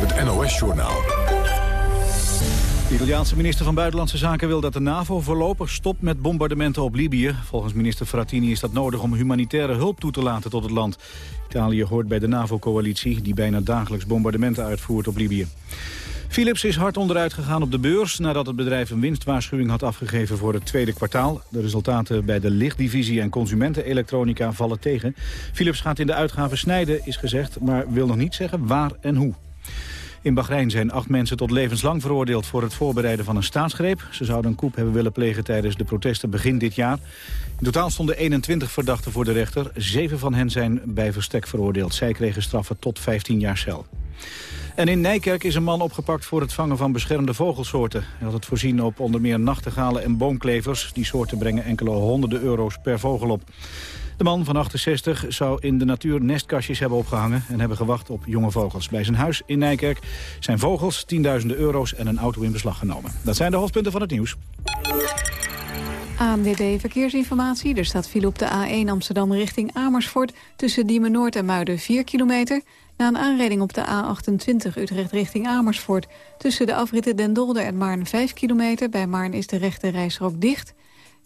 het NOS-journaal. De Italiaanse minister van Buitenlandse Zaken wil dat de NAVO voorlopig stopt met bombardementen op Libië. Volgens minister Frattini is dat nodig om humanitaire hulp toe te laten tot het land. Italië hoort bij de NAVO-coalitie die bijna dagelijks bombardementen uitvoert op Libië. Philips is hard onderuit gegaan op de beurs nadat het bedrijf een winstwaarschuwing had afgegeven voor het tweede kwartaal. De resultaten bij de lichtdivisie en consumentenelektronica vallen tegen. Philips gaat in de uitgaven snijden, is gezegd, maar wil nog niet zeggen waar en hoe. In Bahrein zijn acht mensen tot levenslang veroordeeld voor het voorbereiden van een staatsgreep. Ze zouden een coup hebben willen plegen tijdens de protesten begin dit jaar. In totaal stonden 21 verdachten voor de rechter. Zeven van hen zijn bij verstek veroordeeld. Zij kregen straffen tot 15 jaar cel. En in Nijkerk is een man opgepakt voor het vangen van beschermde vogelsoorten. Hij had het voorzien op onder meer nachtegalen en boomklevers. Die soorten brengen enkele honderden euro's per vogel op. De man van 68 zou in de natuur nestkastjes hebben opgehangen... en hebben gewacht op jonge vogels. Bij zijn huis in Nijkerk zijn vogels, tienduizenden euro's en een auto in beslag genomen. Dat zijn de hoofdpunten van het nieuws. ANWB Verkeersinformatie. Er staat file op de A1 Amsterdam richting Amersfoort... tussen Diemen Noord en Muiden 4 kilometer. Na een aanrijding op de A28 Utrecht richting Amersfoort... tussen de afritten Den Dolder en Maarn 5 kilometer. Bij Maarn is de rechte reisrook dicht...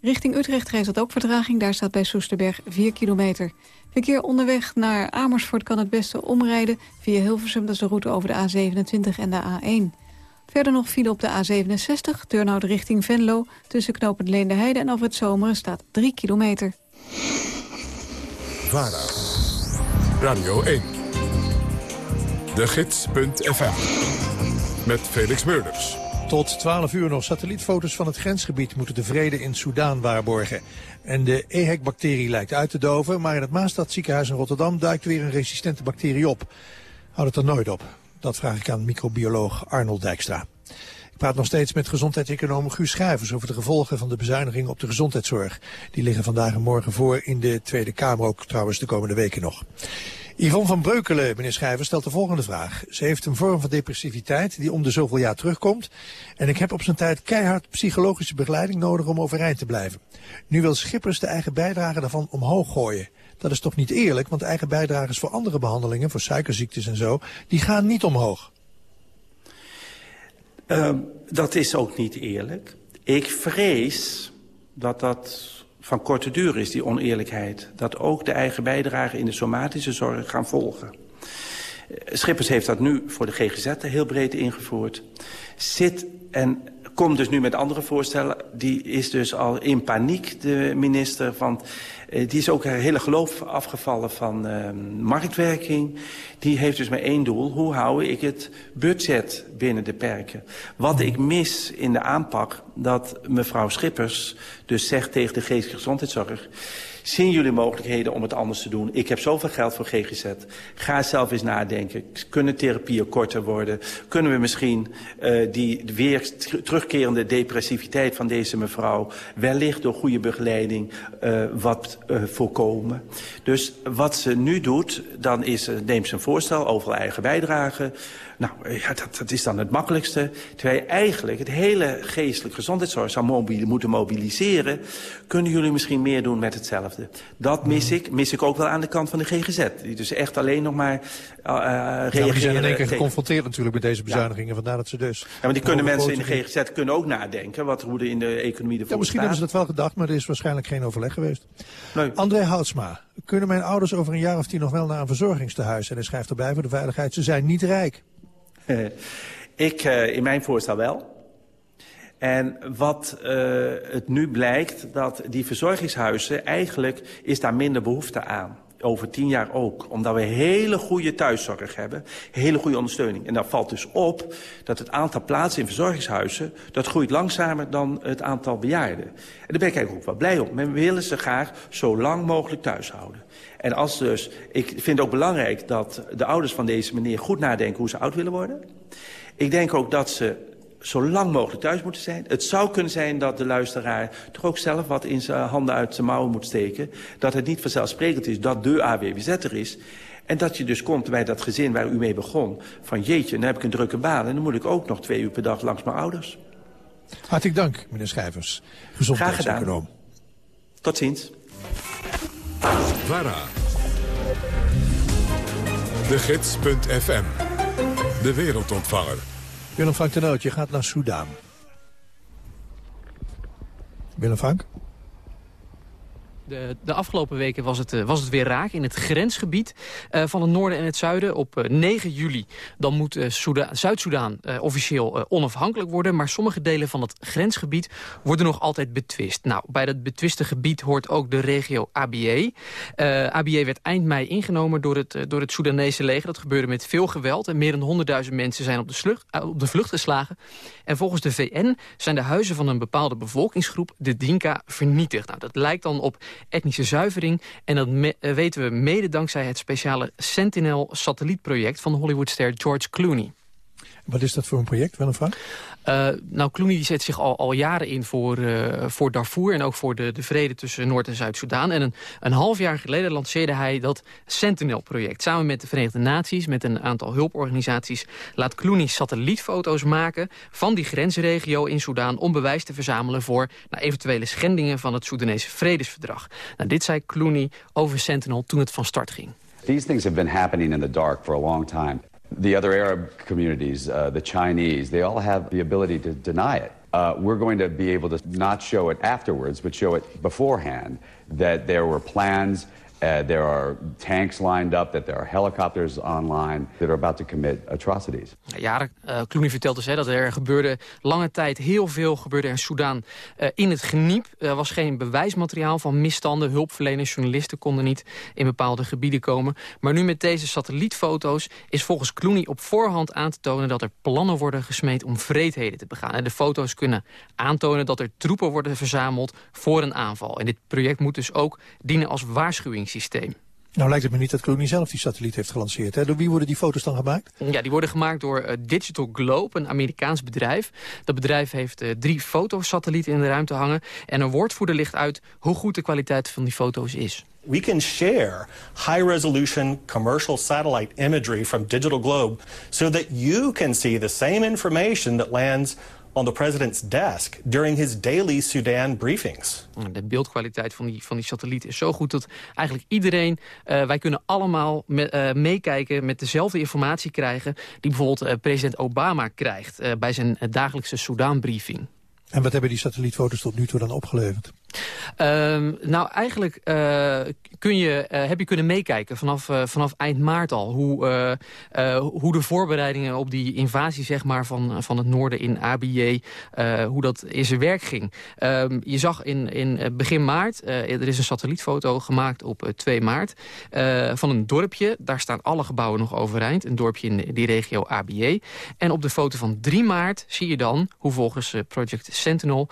Richting Utrecht reist dat ook vertraging. Daar staat bij Soesterberg 4 kilometer. Verkeer onderweg naar Amersfoort kan het beste omrijden... via Hilversum, dat is de route over de A27 en de A1. Verder nog file op de A67, Turnhout richting Venlo... tussen knooppunt Leendeheide en over het Zomeren staat 3 kilometer. VARA, Radio 1, de gids.fm, met Felix Meurders. Tot 12 uur nog satellietfoto's van het grensgebied moeten de vrede in Soudaan waarborgen. En de EHEC-bacterie lijkt uit te doven, maar in het Maastadziekenhuis in Rotterdam duikt weer een resistente bacterie op. Houd het er nooit op? Dat vraag ik aan microbioloog Arnold Dijkstra. Ik praat nog steeds met gezondheidseconoom Guus Schrijvers over de gevolgen van de bezuiniging op de gezondheidszorg. Die liggen vandaag en morgen voor in de Tweede Kamer, ook trouwens de komende weken nog. Yvonne van Breukelen, meneer Schrijver, stelt de volgende vraag. Ze heeft een vorm van depressiviteit die om de zoveel jaar terugkomt. En ik heb op zijn tijd keihard psychologische begeleiding nodig om overeind te blijven. Nu wil Schippers de eigen bijdrage daarvan omhoog gooien. Dat is toch niet eerlijk, want de eigen bijdrages voor andere behandelingen, voor suikerziektes en zo, die gaan niet omhoog. Uh, dat is ook niet eerlijk. Ik vrees dat dat van korte duur is, die oneerlijkheid. Dat ook de eigen bijdrage in de somatische zorg gaan volgen. Eh, Schippers heeft dat nu voor de GGZ heel breed ingevoerd. Zit en komt dus nu met andere voorstellen. Die is dus al in paniek, de minister. Want uh, die is ook hele geloof afgevallen van uh, marktwerking. Die heeft dus maar één doel. Hoe hou ik het budget binnen de perken? Wat ik mis in de aanpak, dat mevrouw Schippers dus zegt tegen de geestelijke gezondheidszorg... Zien jullie mogelijkheden om het anders te doen? Ik heb zoveel geld voor GGZ. Ga zelf eens nadenken. Kunnen therapieën korter worden? Kunnen we misschien uh, die weer terugkerende depressiviteit van deze mevrouw... wellicht door goede begeleiding uh, wat uh, voorkomen? Dus wat ze nu doet, dan is, neemt ze een voorstel over eigen bijdrage... Nou, ja, dat, dat, is dan het makkelijkste. Terwijl je eigenlijk het hele geestelijk gezondheidszorg zou moeten mobiliseren. Kunnen jullie misschien meer doen met hetzelfde? Dat mis ik. Mis ik ook wel aan de kant van de GGZ. Die dus echt alleen nog maar uh, reageren. Ja, die zijn in één keer geconfronteerd natuurlijk met deze bezuinigingen. Ja. Vandaar dat ze dus... Ja, maar die kunnen mensen in de GGZ kunnen ook nadenken. Wat, hoe er in de economie ervoor ja, Misschien staat. hebben ze dat wel gedacht, maar er is waarschijnlijk geen overleg geweest. Nee. André Houtsma. Kunnen mijn ouders over een jaar of tien nog wel naar een verzorgingstehuis? En hij schrijft erbij voor de veiligheid. Ze zijn niet rijk. Ik uh, in mijn voorstel wel. En wat uh, het nu blijkt, dat die verzorgingshuizen, eigenlijk is daar minder behoefte aan. Over tien jaar ook. Omdat we hele goede thuiszorg hebben. Hele goede ondersteuning. En dan valt dus op dat het aantal plaatsen in verzorgingshuizen... dat groeit langzamer dan het aantal bejaarden. En daar ben ik eigenlijk ook wel blij op. Men willen ze graag zo lang mogelijk thuis houden. En als dus, ik vind het ook belangrijk dat de ouders van deze meneer goed nadenken hoe ze oud willen worden. Ik denk ook dat ze zo lang mogelijk thuis moeten zijn. Het zou kunnen zijn dat de luisteraar toch ook zelf wat in zijn handen uit zijn mouwen moet steken. Dat het niet vanzelfsprekend is dat de AWBZ er is. En dat je dus komt bij dat gezin waar u mee begon. Van jeetje, dan heb ik een drukke baan en dan moet ik ook nog twee uur per dag langs mijn ouders. Hartelijk dank, meneer Schrijvers. Gezondheidseconoom. Tot ziens. VARA. De Gids.fm. De wereldontvanger. Willem Frank Tenoot, je gaat naar Soudaan. Willem Frank? De, de, afgelopen weken was het, was het weer raak in het grensgebied uh, van het noorden en het zuiden. Op uh, 9 juli dan moet Zuid-Soedan officieel onafhankelijk worden. Maar sommige delen van het grensgebied worden nog altijd betwist. Nou, bij dat betwiste gebied hoort ook de regio ABA. ABA werd eind mei ingenomen door het, door het Soedanese leger. Dat gebeurde met veel geweld. En meer dan 100.000 mensen zijn op de, op de vlucht geslagen. En volgens de VN zijn de huizen van een bepaalde bevolkingsgroep, de Dinka, vernietigd. Nou, dat lijkt dan op etnische zuivering. En dat uh, weten we mede dankzij het speciale Sentinel-satellietproject... van Hollywoodster George Clooney. Wat is dat voor een project, wel een vraag? Uh, nou, Clooney zet zich al, al jaren in voor, uh, voor Darfur... en ook voor de, de vrede tussen Noord- en Zuid-Soedan. En een, een half jaar geleden lanceerde hij dat Sentinel-project. Samen met de Verenigde Naties, met een aantal hulporganisaties... laat Clooney satellietfoto's maken van die grensregio in Soedan... om bewijs te verzamelen voor nou, eventuele schendingen... van het Soedanese vredesverdrag. Nou, dit zei Clooney over Sentinel toen het van start ging. These things have been happening in the dark for a long time. The other Arab communities, uh, the Chinese, they all have the ability to deny it. Uh, we're going to be able to not show it afterwards, but show it beforehand that there were plans Uh, there are tanks lined up, that there are helicopters online that are about to commit atrocities. Ja, uh, Clooney vertelt dus dat er gebeurde lange tijd heel veel gebeurde in Soedan. Uh, in het geniep Er was geen bewijsmateriaal van misstanden. Hulpverleners, journalisten konden niet in bepaalde gebieden komen. Maar nu met deze satellietfoto's is volgens Clooney op voorhand aan te tonen... dat er plannen worden gesmeed om vreedheden te begaan. De foto's kunnen aantonen dat er troepen worden verzameld voor een aanval. En dit project moet dus ook dienen als waarschuwing systeem. Nou lijkt het me niet dat Clooney zelf die satelliet heeft gelanceerd. Hè? Door wie worden die foto's dan gemaakt? Ja, die worden gemaakt door uh, Digital Globe, een Amerikaans bedrijf. Dat bedrijf heeft uh, drie fotosatellieten in de ruimte hangen. En een woordvoerder ligt uit hoe goed de kwaliteit van die foto's is. We can share high-resolution commercial satellite imagery from Digital Globe... so that you can see the same information that lands on the president's desk during his daily Sudan briefings. De beeldkwaliteit van die, van die satelliet is zo goed dat eigenlijk iedereen... Uh, wij kunnen allemaal me, uh, meekijken met dezelfde informatie krijgen... die bijvoorbeeld uh, president Obama krijgt bij zijn dagelijkse Sudan-briefing. En wat hebben die satellietfoto's tot nu toe dan opgeleverd? Um, nou, eigenlijk uh, kun je, uh, heb je kunnen meekijken vanaf, uh, vanaf eind maart al... Hoe, hoe de voorbereidingen op die invasie zeg maar, van, van het noorden in ABJ... hoe dat in zijn werk ging. Um, je zag in, in begin maart, er is een satellietfoto gemaakt op 2 maart... van een dorpje, daar staan alle gebouwen nog overeind. Een dorpje in die regio ABJ. En op de foto van 3 maart zie je dan hoe volgens Project Sentinel...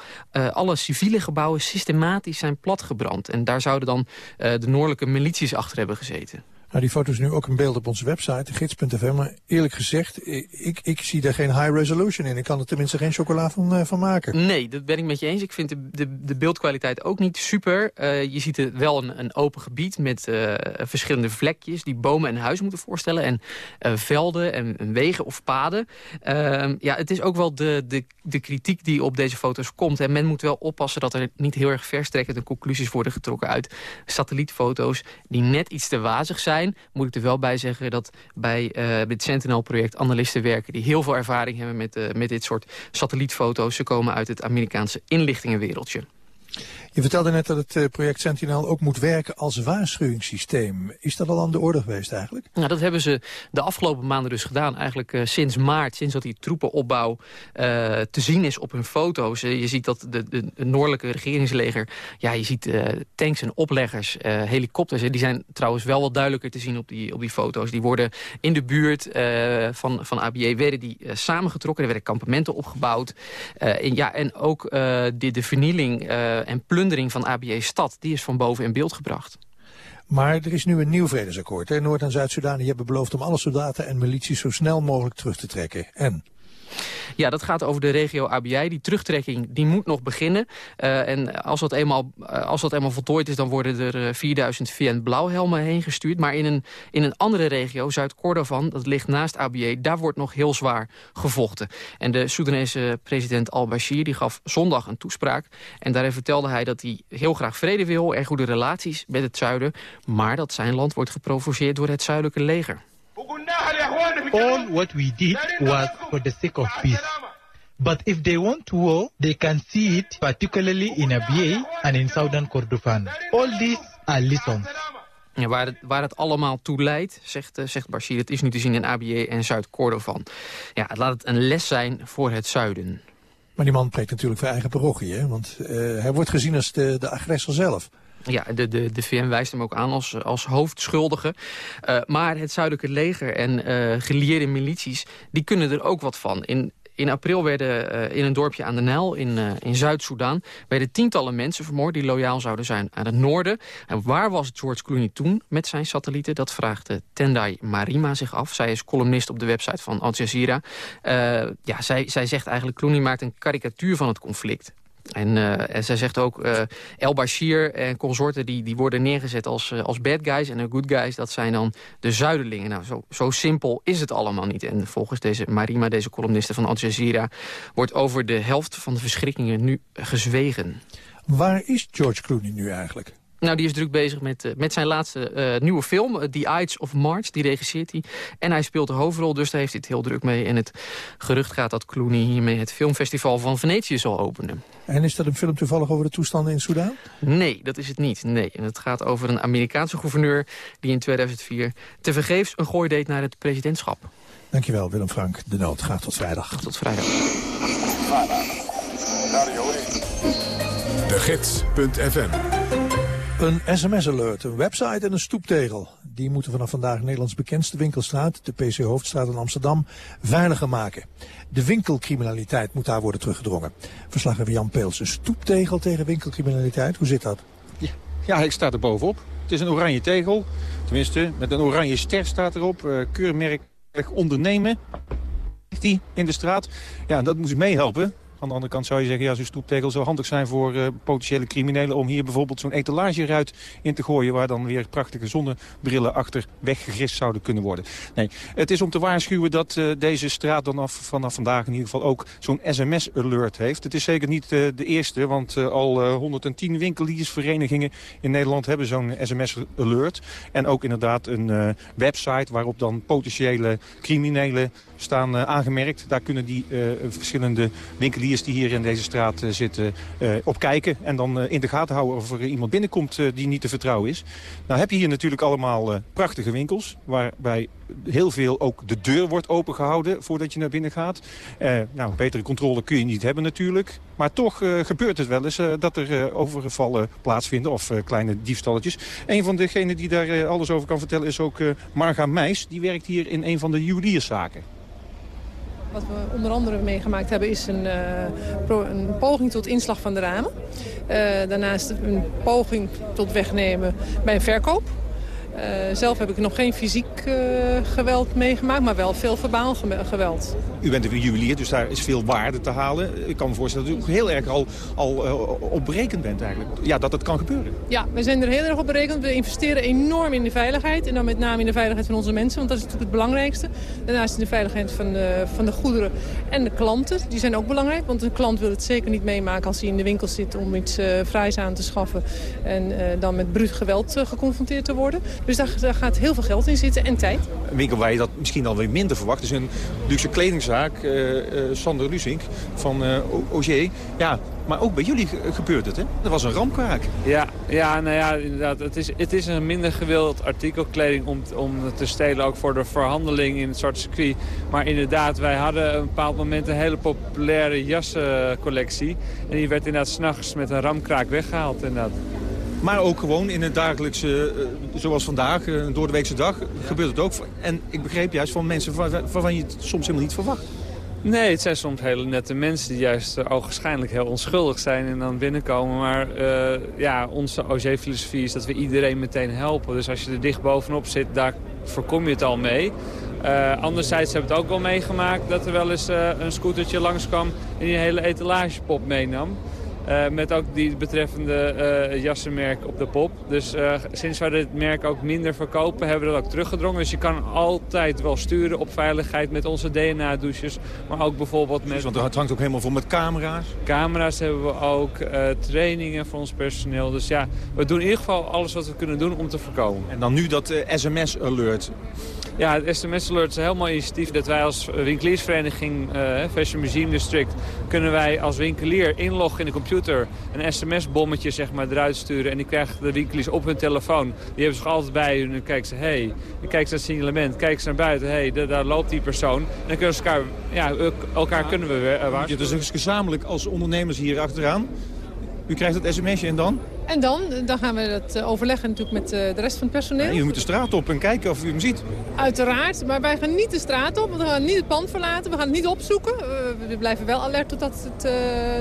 alle civiele gebouwen systematisch systematisch zijn platgebrand. En daar zouden dan uh, de noordelijke milities achter hebben gezeten. Nou, die foto is nu ook een beeld op onze website, gids.fm. Maar eerlijk gezegd, ik, ik zie daar geen high resolution in. Ik kan er tenminste geen chocola van, uh, van maken. Nee, dat ben ik met je eens. Ik vind de, de, de beeldkwaliteit ook niet super. Uh, je ziet er wel een, een open gebied met uh, verschillende vlekjes... die bomen en huizen moeten voorstellen. En velden en, en, wegen of paden. Ehm, ja, het is ook wel de, de, de kritiek die op deze foto's komt. En men moet wel oppassen dat er niet heel erg verstrekkende conclusies worden getrokken... uit satellietfoto's die net iets te wazig zijn moet ik er wel bij zeggen dat bij uh, het Sentinel-project analisten werken... die heel veel ervaring hebben met, uh, met dit soort satellietfoto's. Ze komen uit het Amerikaanse inlichtingenwereldje. Je vertelde net dat het eh, project Sentinel ook moet werken als waarschuwingssysteem. Is dat al aan de orde geweest eigenlijk? Nou, dat hebben ze de afgelopen maanden dus gedaan. Eigenlijk uh, sinds maart, sinds dat die troepenopbouw uh, te zien is op hun foto's. je ziet dat de, de, de, noordelijke regeringsleger... Ja, je ziet tanks en opleggers, helikopters. die zijn trouwens wel wat duidelijker te zien op die, op die foto's. Die worden in de buurt van, van ABA werden die samengetrokken. Er werden kampementen opgebouwd. en, ja, en ook de vernieling en plundering van ABE Stad, die is van boven in beeld gebracht. Maar er is nu een nieuw vredesakkoord. Hè? Noord- en Zuid-Soedan hebben beloofd om alle soldaten en milities zo snel mogelijk terug te trekken. En? Ja, dat gaat over de regio ABI. Die terugtrekking die moet nog beginnen. Uh, en als dat, eenmaal, uh, als dat eenmaal voltooid is, dan worden er 4000 VN-blauwhelmen heen gestuurd. Maar in een, in een andere regio, Zuid-Kordofan, dat ligt naast ABI, daar wordt nog heel zwaar gevochten. En de Soedanese president al-Bashir die gaf zondag een toespraak. En daarin vertelde hij dat hij heel graag vrede wil en goede relaties met het zuiden. Maar dat zijn land wordt geprovoceerd door het zuidelijke leger. All what we did was for the sake of peace. But if they want war, they can see it, particularly in Abyei and in southern Kordofan. All these are lessons. Ja, waar, het, waar het allemaal toe leidt, zegt, uh, zegt Bashir, het is nu te zien in ABE en Zuid-Kordofan. Ja, het laat het een les zijn voor het zuiden. Maar die man preekt natuurlijk voor eigen parochie, hè? want uh, hij wordt gezien als de, de agressor zelf. Ja, de, de, de VN wijst hem ook aan als, als hoofdschuldige. Uh, maar het zuidelijke leger en uh, gelieerde milities... die kunnen er ook wat van. In, in april werden uh, in een dorpje aan de Nijl in, in Zuid-Soedan... werden tientallen mensen vermoord die loyaal zouden zijn aan het noorden. En waar was George Clooney toen met zijn satellieten? Dat vraagt Tendai Marima zich af. Zij is columnist op de website van Al Jazeera. Ja, zij, zij zegt eigenlijk, Clooney maakt een karikatuur van het conflict. En, uh, en zij zegt ook, uh, El Bashir en consorten die, die worden neergezet als, uh, als bad guys. En de good guys, dat zijn dan de zuiderlingen. Nou, zo, zo simpel is het allemaal niet. En volgens deze Marima, deze columniste van Al Jazeera... wordt over de helft van de verschrikkingen nu gezwegen. Waar is George Clooney nu eigenlijk? Nou, die is druk bezig met, uh, met zijn laatste uh, nieuwe film, uh, The Ides of March. Die regisseert hij. En hij speelt de hoofdrol, dus daar heeft hij het heel druk mee. En het gerucht gaat dat Clooney hiermee het filmfestival van Venetië zal openen. En is dat een film toevallig over de toestanden in Soedan? Nee, dat is het niet. Nee. En het gaat over een Amerikaanse gouverneur die in 2004 tevergeefs een gooi deed naar het presidentschap. Dankjewel, Willem Frank. De Nood. Graag tot vrijdag. Tot vrijdag. De Gids.fm een sms-alert, een website en een stoeptegel. Die moeten vanaf vandaag Nederlands bekendste winkelstraat, de PC Hoofdstraat in Amsterdam, veiliger maken. De winkelcriminaliteit moet daar worden teruggedrongen. Verslaggever Jan Peels, een stoeptegel tegen winkelcriminaliteit, hoe zit dat? Ja, ik sta er bovenop. Het is een oranje tegel, tenminste met een oranje ster staat erop. Uh, keurmerk ondernemen, die in de straat. Ja, dat moet meehelpen. Aan de andere kant zou je zeggen, ja, zo'n stoeptegel zou handig zijn voor uh, potentiële criminelen... om hier bijvoorbeeld zo'n etalageruit in te gooien... waar dan weer prachtige zonnebrillen achter weggegrist zouden kunnen worden. Nee, het is om te waarschuwen dat uh, deze straat dan af, vanaf vandaag in ieder geval ook zo'n sms-alert heeft. Het is zeker niet uh, de eerste, want al 110 winkeliersverenigingen in Nederland hebben zo'n sms-alert. En ook inderdaad een website waarop dan potentiële criminelen staan aangemerkt. Daar kunnen die verschillende winkeliers die hier in deze straat uh, zitten uh, op kijken. En dan uh, in de gaten houden of er iemand binnenkomt die niet te vertrouwen is. Nou heb je hier natuurlijk allemaal prachtige winkels. Waarbij heel veel ook de deur wordt opengehouden voordat je naar binnen gaat. nou, betere controle kun je niet hebben natuurlijk. Maar toch gebeurt het wel eens dat er overvallen plaatsvinden of kleine diefstalletjes. Een van degenen die daar alles over kan vertellen is ook Marga Meijs. Die werkt hier in een van de juwelierszaken. Wat we onder andere meegemaakt hebben is een, eh, poging tot inslag van de ramen. Eh, daarnaast een poging tot wegnemen bij een verkoop. Eh, zelf heb ik nog geen fysiek eh, geweld meegemaakt, maar wel veel verbaal ge- geweld. U bent een juwelier, dus daar is veel waarde te halen. Ik kan me voorstellen dat u ook heel erg al, al opbrekend bent eigenlijk. Ja, dat het kan gebeuren. Ja, we zijn er heel erg op berekend. We investeren enorm in de veiligheid. En dan met name in de veiligheid van onze mensen, want dat is natuurlijk het belangrijkste. Daarnaast in de veiligheid van de, van de goederen en de klanten. Die zijn ook belangrijk, want een klant wil het zeker niet meemaken als hij in de winkel zit om iets fraais aan te schaffen. En dan met bruut geweld geconfronteerd te worden. Dus daar, daar gaat heel veel geld in zitten en tijd. Een winkel waar je dat misschien alweer minder verwacht is een luxe kledingzaak, eh, eh, Sander Lusink van eh Auger. Ja, maar ook bij jullie ge- gebeurt het, hè? Dat was een ramkraak. Ja, ja, nou ja, inderdaad. Het is, het is een minder gewild artikel kleding om, om te stelen, ook voor de verhandeling in het zwarte circuit. Maar inderdaad, wij hadden op een bepaald moment een hele populaire jassencollectie. En die werd inderdaad s'nachts met een ramkraak weggehaald. Inderdaad. Maar ook gewoon in het dagelijkse, eh, zoals vandaag, eh, een doordeweekse dag, gebeurt het ook. En ik begreep juist van mensen waar- waarvan je het soms helemaal niet verwacht. Nee, het zijn soms hele nette mensen die juist uh, ogenschijnlijk heel onschuldig zijn en dan binnenkomen. Maar uh, ja, onze OG-filosofie is dat we iedereen meteen helpen. Dus als je er dicht bovenop zit, daar voorkom je het al mee. Uh, anderzijds hebben we het ook wel meegemaakt dat er wel eens uh, een scootertje langskwam en die een hele etalagepop meenam. Uh, met ook die betreffende uh, jassenmerk op de pop. Dus uh, sinds we dit merk ook minder verkopen, hebben we dat ook teruggedrongen. Dus je kan altijd wel sturen op veiligheid met onze DNA-douches. Maar ook bijvoorbeeld met... Want het hangt ook helemaal vol met camera's. Camera's hebben we ook, trainingen voor ons personeel. Dus ja, we doen in ieder geval alles wat we kunnen doen om te voorkomen. En dan nu dat sms-alert. Ja, het SMS Alert is een heel mooi initiatief dat wij als winkeliersvereniging uh, Fashion Museum District kunnen wij als winkelier inloggen in de computer een sms-bommetje zeg maar, eruit sturen en die krijgen de winkeliers op hun telefoon. Die hebben ze altijd bij hun en dan kijken ze, hé, hey, dan kijken ze naar het signalement, kijken ze naar buiten, hé, hey, daar loopt die persoon. En dan kunnen ze elkaar, ja, elkaar kunnen we weer uh, waarschuwen. Dus gezamenlijk als ondernemers hier achteraan. U krijgt het sms'je en dan? En dan, dan gaan we dat overleggen natuurlijk met de rest van het personeel. Ja, u moet de straat op en kijken of u hem ziet. Uiteraard, maar wij gaan niet de straat op. We gaan niet het pand verlaten. We gaan het niet opzoeken. We blijven wel alert totdat het,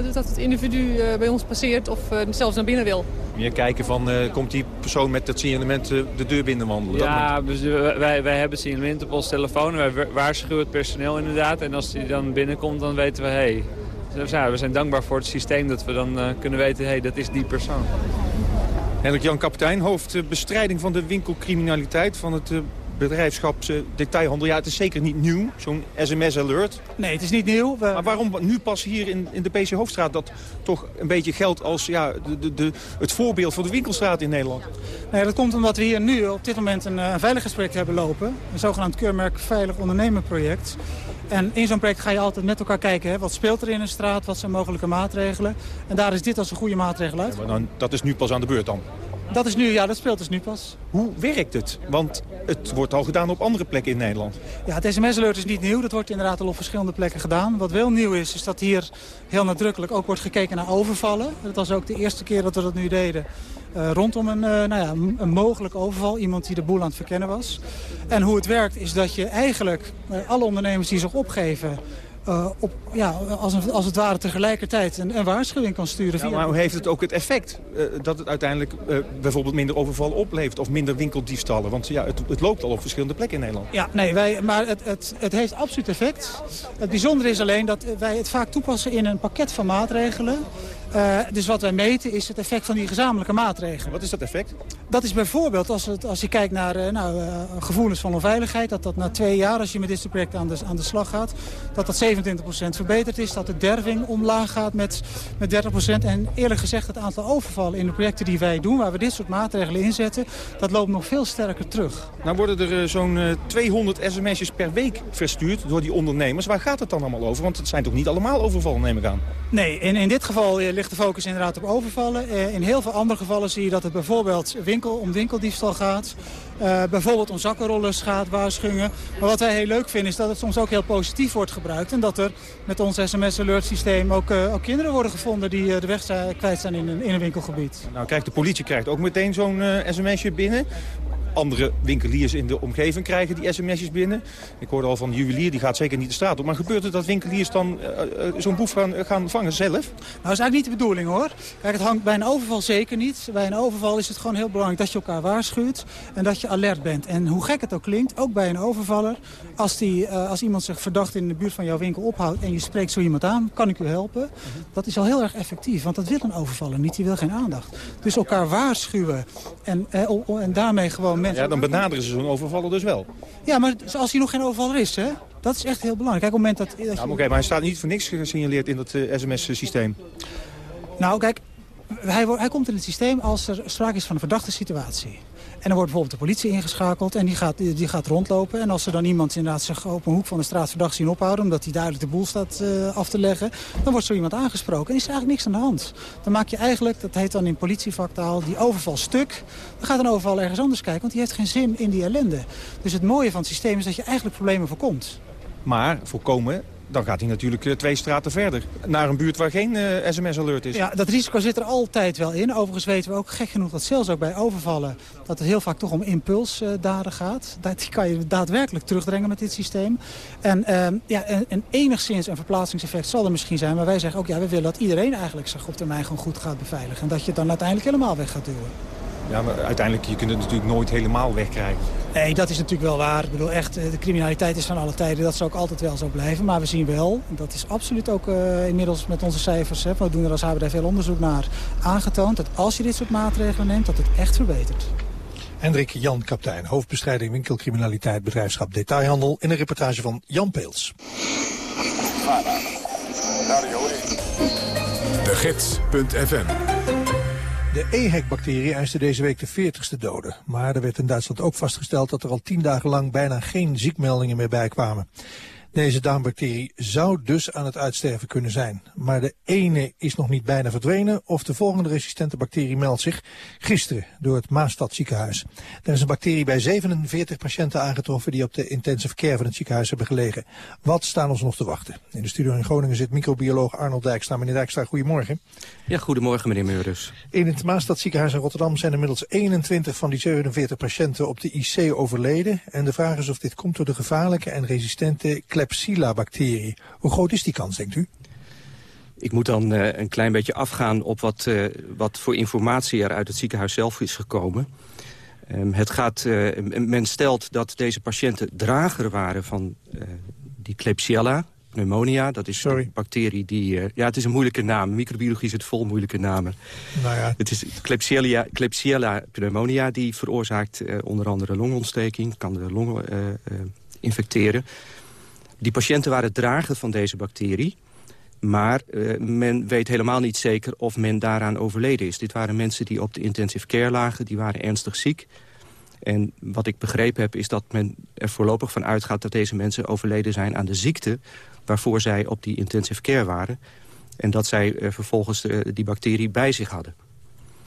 totdat het individu bij ons passeert of zelfs naar binnen wil. Meer kijken van, komt die persoon met dat signalement de deur binnen wandelen? Ja, dus wij, wij hebben signalement op ons telefoon. Wij waarschuwen het personeel inderdaad. En als die dan binnenkomt, dan weten we, hé, hey, dus ja, we zijn dankbaar voor het systeem dat we dan uh, kunnen weten, hé, hey, dat is die persoon. Hendrik Jan Kapitein, hoofd bestrijding van de winkelcriminaliteit van het uh, bedrijfschapsdetailhandel. Ja, het is zeker niet nieuw, zo'n sms-alert. Nee, het is niet nieuw. We... Maar waarom nu pas hier in, in de PC Hoofdstraat dat toch een beetje geldt als ja, de, de, de, het voorbeeld voor de winkelstraat in Nederland? Nee, dat komt omdat we hier nu op dit moment een, een veiligheidsproject hebben lopen. Een zogenaamd keurmerk Veilig Ondernemen project. En in zo'n project ga je altijd met elkaar kijken, hè, wat speelt er in een straat, wat zijn mogelijke maatregelen. En daar is dit als een goede maatregel uit. Dan, dat is nu pas aan de beurt dan? Dat is nu, ja, dat speelt dus nu pas. Hoe werkt het? Want het wordt al gedaan op andere plekken in Nederland. Ja, het sms-alert is niet nieuw. Dat wordt inderdaad al op verschillende plekken gedaan. Wat wel nieuw is, is dat hier heel nadrukkelijk ook wordt gekeken naar overvallen. Dat was ook de eerste keer dat we dat nu deden. Uh, rondom een, uh, nou ja, een, mogelijk overval. Iemand die de boel aan het verkennen was. En hoe het werkt is dat je eigenlijk uh, alle ondernemers die zich opgeven... Uh, op, ja, als, een, als het ware tegelijkertijd een, een waarschuwing kan sturen. Ja, maar hoe heeft het ook het effect uh, dat het uiteindelijk uh, bijvoorbeeld minder overval oplevert of minder winkeldiefstallen? Want ja, het, het, loopt al op verschillende plekken in Nederland. Ja, nee, wij, maar het, het, het heeft absoluut effect. Het bijzondere is alleen dat wij het vaak toepassen in een pakket van maatregelen. Uh, dus wat wij meten is het effect van die gezamenlijke maatregelen. Wat is dat effect? Dat is bijvoorbeeld, als, het, als je kijkt naar uh, nou, uh, gevoelens van onveiligheid... dat dat na twee jaar, als je met dit soort projecten aan de, aan de slag gaat... dat dat 27% verbeterd is, dat de derving omlaag gaat met, met 30%. En eerlijk gezegd, het aantal overvallen in de projecten die wij doen... waar we dit soort maatregelen inzetten, dat loopt nog veel sterker terug. Nou worden er zo'n 200 sms'jes per week verstuurd door die ondernemers. Waar gaat het dan allemaal over? Want het zijn toch niet allemaal overvallen, neem ik aan? Nee, in, in dit geval de focus inderdaad op overvallen. Uh, in heel veel andere gevallen zie je dat het bijvoorbeeld winkel, om winkeldiefstal gaat. Uh, bijvoorbeeld om zakkenrollers gaat, waarschuwingen. Maar wat wij heel leuk vinden is dat het soms ook heel positief wordt gebruikt. En dat er met ons sms-alert systeem ook, uh, ook kinderen worden gevonden die de weg kwijt zijn in een, in een winkelgebied. Nou krijgt de politie krijgt ook meteen zo'n sms'je binnen. Andere winkeliers in de omgeving krijgen die sms'jes binnen. Ik hoorde al van de juwelier, die gaat zeker niet de straat op. Maar gebeurt het dat winkeliers dan eh, eh, zo'n boef gaan, gaan vangen zelf? Nou, dat is eigenlijk niet de bedoeling hoor. Kijk, het hangt bij een overval zeker niet. Bij een overval is het gewoon heel belangrijk dat je elkaar waarschuwt en dat je alert bent. En hoe gek het ook klinkt, ook bij een overvaller, als, die, eh, als iemand zich verdacht in de buurt van jouw winkel ophoudt en je spreekt zo iemand aan, kan ik u helpen? Dat is al heel erg effectief, want dat wil een overvaller niet. Die wil geen aandacht. Dus elkaar waarschuwen en, eh, en daarmee gewoon mensen... Ja, dan benaderen ze zo'n overvaller dus wel. Ja, maar als hij nog geen overvaller is, hè? Dat is echt heel belangrijk. Kijk, op het moment dat... dat ja, Oké, maar hij staat niet voor niks gesignaleerd in dat uh, sms-systeem. Nou, kijk, hij, hij komt in het systeem als er sprake is van een verdachte situatie. En dan wordt bijvoorbeeld de politie ingeschakeld en die gaat, die gaat rondlopen. En als er dan iemand inderdaad zich op een hoek van de straat verdacht zien ophouden... omdat hij duidelijk de boel staat uh, af te leggen... dan wordt zo iemand aangesproken en is er eigenlijk niks aan de hand. Dan maak je eigenlijk, dat heet dan in politievaktaal, die overval stuk. Dan gaat een overval ergens anders kijken, want die heeft geen zin in die ellende. Dus het mooie van het systeem is dat je eigenlijk problemen voorkomt. Maar voorkomen dan gaat hij natuurlijk uh, twee straten verder. Naar een buurt waar geen uh, sms-alert is. Ja, dat risico zit er altijd wel in. Overigens weten we ook gek genoeg dat zelfs ook bij overvallen... dat het heel vaak toch om impulsdaden gaat. Dat die kan je daadwerkelijk terugdringen met dit systeem. En, uh, ja, en, en, enigszins een verplaatsingseffect zal er misschien zijn. Maar wij zeggen ook, ja, we willen dat iedereen eigenlijk zich op termijn gewoon goed gaat beveiligen. En dat je het dan uiteindelijk helemaal weg gaat duwen. Ja, maar uiteindelijk, je kunt het natuurlijk nooit helemaal wegkrijgen. Nee, dat is natuurlijk wel waar. Ik bedoel, echt, de criminaliteit is van alle tijden. Dat zal ook altijd wel zo blijven. Maar we zien wel, dat is absoluut ook uh, inmiddels met onze cijfers... Hè, we doen er als HBD veel onderzoek naar, aangetoond... dat als je dit soort maatregelen neemt, dat het echt verbetert. Hendrik Jan Kaptein, hoofdbestrijding winkelcriminaliteit, bedrijfschap, detailhandel... in een reportage van Jan Peels. De Gids.fm de EHEC-bacterie eiste deze week de 40ste doden. Maar er werd in Duitsland ook vastgesteld dat er al tien dagen lang bijna geen ziekmeldingen meer bijkwamen. Deze darmbacterie zou dus aan het uitsterven kunnen zijn. Maar de ene is nog niet bijna verdwenen of de volgende resistente bacterie meldt zich gisteren door het Maastad ziekenhuis. Er is een bacterie bij 47 patiënten aangetroffen die op de intensive care van het ziekenhuis hebben gelegen. Wat staan ons nog te wachten? In de studio in Groningen zit microbioloog Arnold Dijkstra. Meneer Dijkstra, goedemorgen. Ja, goedemorgen meneer Meurus. In het Maastad ziekenhuis in Rotterdam zijn inmiddels 21 van die 47 patiënten op de IC overleden. En de vraag is of dit komt door de gevaarlijke en resistente Klebsiella-bacterie. Hoe groot is die kans, denkt u? Ik moet dan uh, een klein beetje afgaan op wat, uh, wat voor informatie er uit het ziekenhuis zelf is gekomen. Um, het gaat, uh, men stelt dat deze patiënten drager waren van die Klebsiella, pneumonia. Dat is Sorry. een bacterie die... ja, het is een moeilijke naam. Microbiologie zit vol moeilijke namen. Nou ja. Het is Klebsiella, Klebsiella pneumonia die veroorzaakt onder andere longontsteking. Kan de longen infecteren. Die patiënten waren drager van deze bacterie. Maar uh, men weet helemaal niet zeker of men daaraan overleden is. Dit waren mensen die op de intensive care lagen. Die waren ernstig ziek. En wat ik begrepen heb is dat men er voorlopig van uitgaat... dat deze mensen overleden zijn aan de ziekte... waarvoor zij op die intensive care waren. En dat zij uh, vervolgens de, die bacterie bij zich hadden.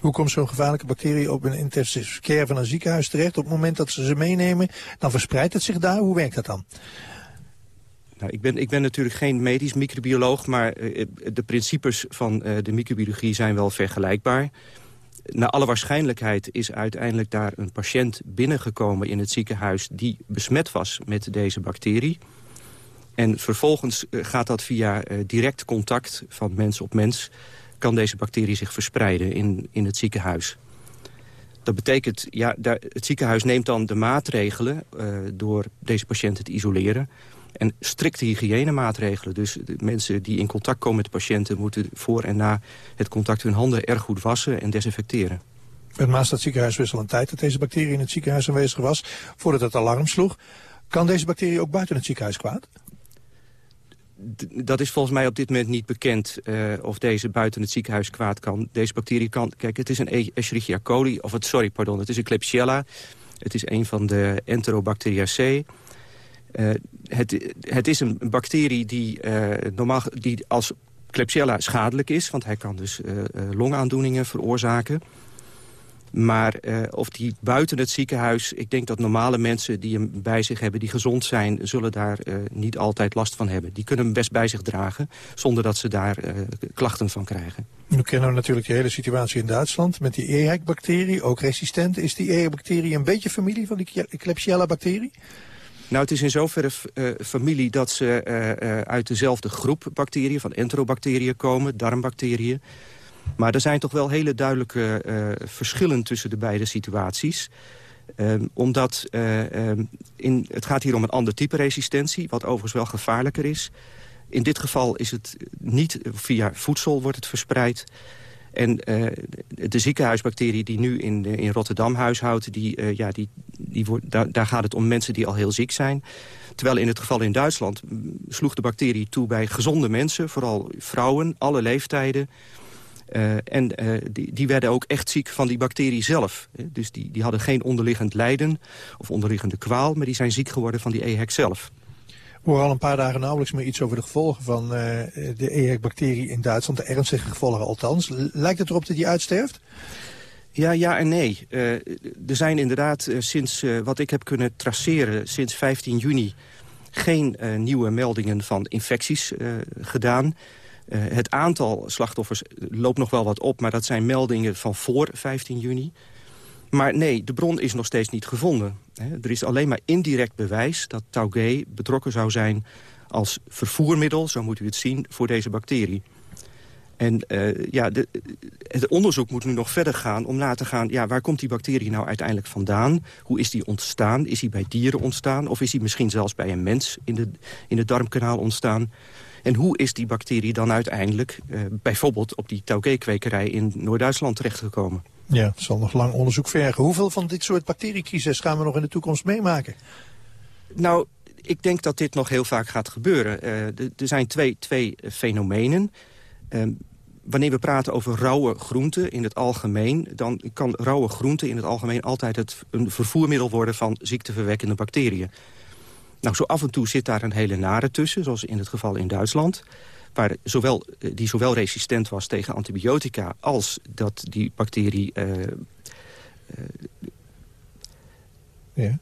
Hoe komt zo'n gevaarlijke bacterie op een intensive care van een ziekenhuis terecht? Op het moment dat ze ze meenemen, dan verspreidt het zich daar. Hoe werkt dat dan? Nou, ik, ben, ik ben natuurlijk geen medisch microbioloog... maar uh, de principes van uh, de microbiologie zijn wel vergelijkbaar. Naar alle waarschijnlijkheid is uiteindelijk daar een patiënt binnengekomen in het ziekenhuis... die besmet was met deze bacterie. En vervolgens gaat dat via direct contact van mens op mens... kan deze bacterie zich verspreiden in, in het ziekenhuis. Dat betekent, ja, het ziekenhuis neemt dan de maatregelen... door deze patiënten te isoleren... En strikte hygiënemaatregelen. Dus de mensen die in contact komen met de patiënten... moeten voor en na het contact hun handen erg goed wassen en desinfecteren. Het Maastad ziekenhuis wist al een tijd dat deze bacterie in het ziekenhuis aanwezig was... voordat het alarm sloeg. Kan deze bacterie ook buiten het ziekenhuis kwaad? dat is volgens mij op dit moment niet bekend uh, of deze buiten het ziekenhuis kwaad kan. Deze bacterie kan... Kijk, het is een Escherichia coli, of het, sorry, pardon, het is een Klebsiella. Het is een van de Enterobacteriaceae. Uh, het, het, is een bacterie die, uh, normaal, die als Klebsiella schadelijk is... want hij kan dus uh, longaandoeningen veroorzaken. Maar of die buiten het ziekenhuis... ik denk dat normale mensen die hem bij zich hebben... die gezond zijn, zullen daar niet altijd last van hebben. Die kunnen hem best bij zich dragen... zonder dat ze daar klachten van krijgen. Nu kennen we natuurlijk de hele situatie in Duitsland... met die EHEC-bacterie, ook resistent. Is die EHEC-bacterie een beetje familie van die Klebsiella-bacterie? Nou, het is in zoverre uh, familie dat ze uh, uh, uit dezelfde groep bacteriën... van enterobacteriën komen, darmbacteriën. Maar er zijn toch wel hele duidelijke verschillen tussen de beide situaties. Um, omdat um, in, het gaat hier om een ander type resistentie... wat overigens wel gevaarlijker is. In dit geval is het niet via voedsel wordt het verspreid... En uh, de ziekenhuisbacterie die nu in, in Rotterdam huishoudt... Die, uh, ja, die, die daar, gaat het om mensen die al heel ziek zijn. Terwijl in het geval in Duitsland sloeg de bacterie toe bij gezonde mensen... vooral vrouwen, alle leeftijden... En die, die, werden ook echt ziek van die bacterie zelf. Dus die, die hadden geen onderliggend lijden of onderliggende kwaal... maar die zijn ziek geworden van die EHEC zelf. We horen al een paar dagen nauwelijks meer iets over de gevolgen van uh, de EHEC-bacterie in Duitsland. De ernstige gevolgen althans. Lijkt het erop dat die uitsterft? Ja, ja en nee. Uh, er zijn inderdaad uh, sinds wat ik heb kunnen traceren... sinds 15 juni geen nieuwe meldingen van infecties gedaan. het aantal slachtoffers loopt nog wel wat op... maar dat zijn meldingen van voor 15 juni. Maar nee, de bron is nog steeds niet gevonden. Er is alleen maar indirect bewijs dat Taugé betrokken zou zijn als vervoermiddel, zo moet u het zien, voor deze bacterie. En uh, ja, de, het onderzoek moet nu nog verder gaan om na te gaan... Ja, waar komt die bacterie nou uiteindelijk vandaan? Hoe is die ontstaan? Is die bij dieren ontstaan? Of is die misschien zelfs bij een mens in, de, in het darmkanaal ontstaan? En hoe is die bacterie dan uiteindelijk... Uh, bijvoorbeeld op die Taugé-kwekerij in Noord-Duitsland terechtgekomen? Ja, het zal nog lang onderzoek vergen. Hoeveel van dit soort bacteriecrisis gaan we nog in de toekomst meemaken? Nou, ik denk dat dit nog heel vaak gaat gebeuren. Uh, er zijn twee, twee fenomenen. Uh, wanneer we praten over rauwe groenten in het algemeen... dan kan rauwe groenten in het algemeen altijd het, een vervoermiddel worden... van ziekteverwekkende bacteriën. Nou, zo af en toe zit daar een hele nare tussen, zoals in het geval in Duitsland waar zowel, die zowel resistent was tegen antibiotica... als dat die bacterie... Uh, uh, ja.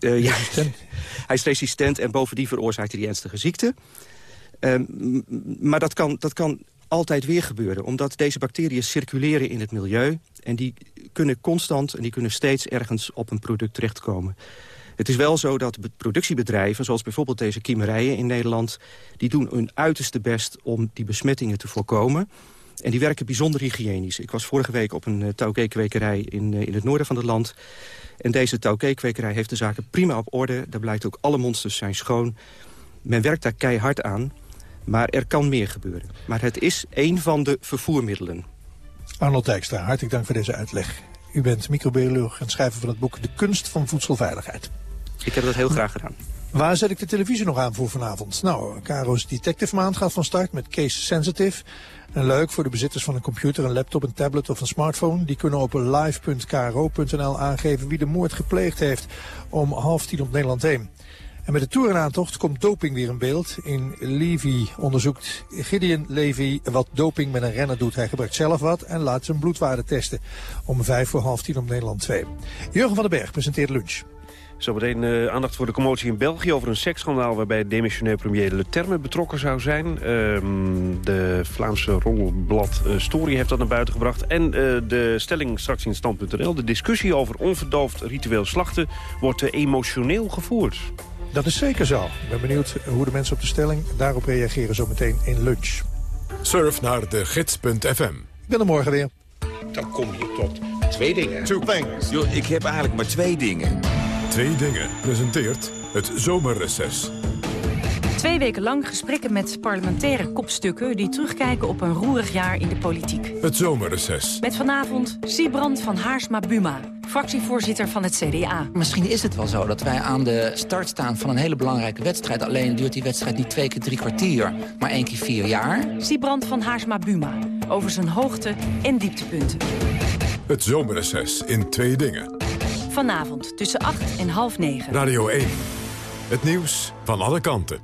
Uh, ja, hij is resistent en bovendien veroorzaakt hij die ernstige ziekte. Uh, maar dat kan, dat kan altijd weer gebeuren. Omdat deze bacteriën circuleren in het milieu. En die kunnen constant en die kunnen steeds ergens op een product terechtkomen. Het is wel zo dat productiebedrijven, zoals bijvoorbeeld deze kiemerijen in Nederland... die doen hun uiterste best om die besmettingen te voorkomen. En die werken bijzonder hygiënisch. Ik was vorige week op een uh, touwkeekwekerij in, uh, in het noorden van het land. En deze touwkeekwekerij heeft de zaken prima op orde. Daar blijkt ook alle monsters zijn schoon. Men werkt daar keihard aan. Maar er kan meer gebeuren. Maar het is één van de vervoermiddelen. Arnold Dijkstra, hartelijk dank voor deze uitleg. U bent microbioloog en schrijver van het boek De Kunst van Voedselveiligheid. Ik heb dat heel graag gedaan. Waar zet ik de televisie nog aan voor vanavond? Nou, Caro's Detective Maand gaat van start met Case Sensitive. En leuk voor de bezitters van een computer, een laptop, een tablet of een smartphone. Die kunnen op live.kro.nl aangeven wie de moord gepleegd heeft om half tien op Nederland 1. En met de toerenaantocht komt doping weer in beeld. In Levy onderzoekt Gideon Levy wat doping met een renner doet. Hij gebruikt zelf wat en laat zijn bloedwaarde testen. Om vijf voor half tien op Nederland 2. Jurgen van den Berg presenteert lunch. Zometeen uh, aandacht voor de commotie in België over een seksschandaal... waarbij demissionair premier Le Terme betrokken zou zijn. Uh, de Vlaamse rolblad uh, Story heeft dat naar buiten gebracht. En uh, de stelling straks in stand.nl. De discussie over onverdoofd ritueel slachten wordt emotioneel gevoerd. Dat is zeker zo. Ik ben benieuwd hoe de mensen op de stelling daarop reageren zometeen in lunch. Surf naar de gids.fm. Ik ben er morgen weer. Dan kom je tot twee dingen. Two things. Yo, ik heb eigenlijk maar twee dingen. Twee dingen presenteert het zomerreces. Twee weken lang gesprekken met parlementaire kopstukken... die terugkijken op een roerig jaar in de politiek. Het zomerreces. Met vanavond Siebrand van Haarsma-Buma, fractievoorzitter van het CDA. Misschien is het wel zo dat wij aan de start staan van een hele belangrijke wedstrijd. Alleen duurt die wedstrijd niet twee keer drie kwartier, maar één keer vier jaar. Siebrand van Haarsma-Buma, over zijn hoogte- en dieptepunten. Het zomerreces in twee dingen. Vanavond tussen 8 en half 9. Radio 1. Het nieuws van alle kanten.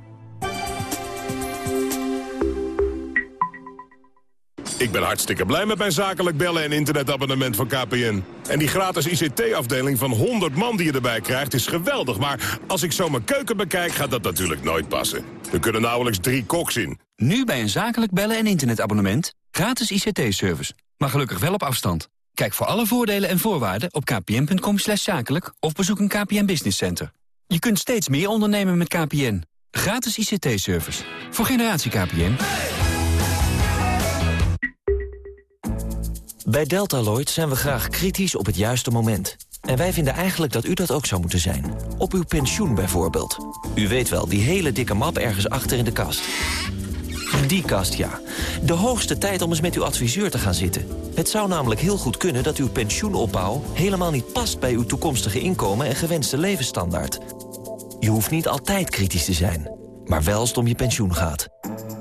Ik ben hartstikke blij met mijn zakelijk bellen en internetabonnement van KPN. En die gratis ICT-afdeling van 100 man die je erbij krijgt is geweldig. Maar als ik zo mijn keuken bekijk, gaat dat natuurlijk nooit passen. Er kunnen nauwelijks drie koks in. Nu bij een zakelijk bellen en internetabonnement. Gratis ICT-service. Maar gelukkig wel op afstand. Kijk voor alle voordelen en voorwaarden op kpn.com zakelijk... of bezoek een KPN Business Center. Je kunt steeds meer ondernemen met KPN. Gratis ICT-service. Voor generatie KPN. Bij Deltaloid zijn we graag kritisch op het juiste moment. En wij vinden eigenlijk dat u dat ook zou moeten zijn. Op uw pensioen bijvoorbeeld. U weet wel, die hele dikke map ergens achter in de kast. Die kast, ja. De hoogste tijd om eens met uw adviseur te gaan zitten. Het zou namelijk heel goed kunnen dat uw pensioenopbouw... helemaal niet past bij uw toekomstige inkomen en gewenste levensstandaard. Je hoeft niet altijd kritisch te zijn, maar wel als het om je pensioen gaat.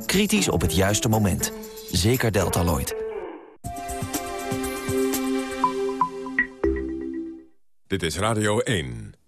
Kritisch op het juiste moment. Zeker Deltaloid. Dit is Radio 1.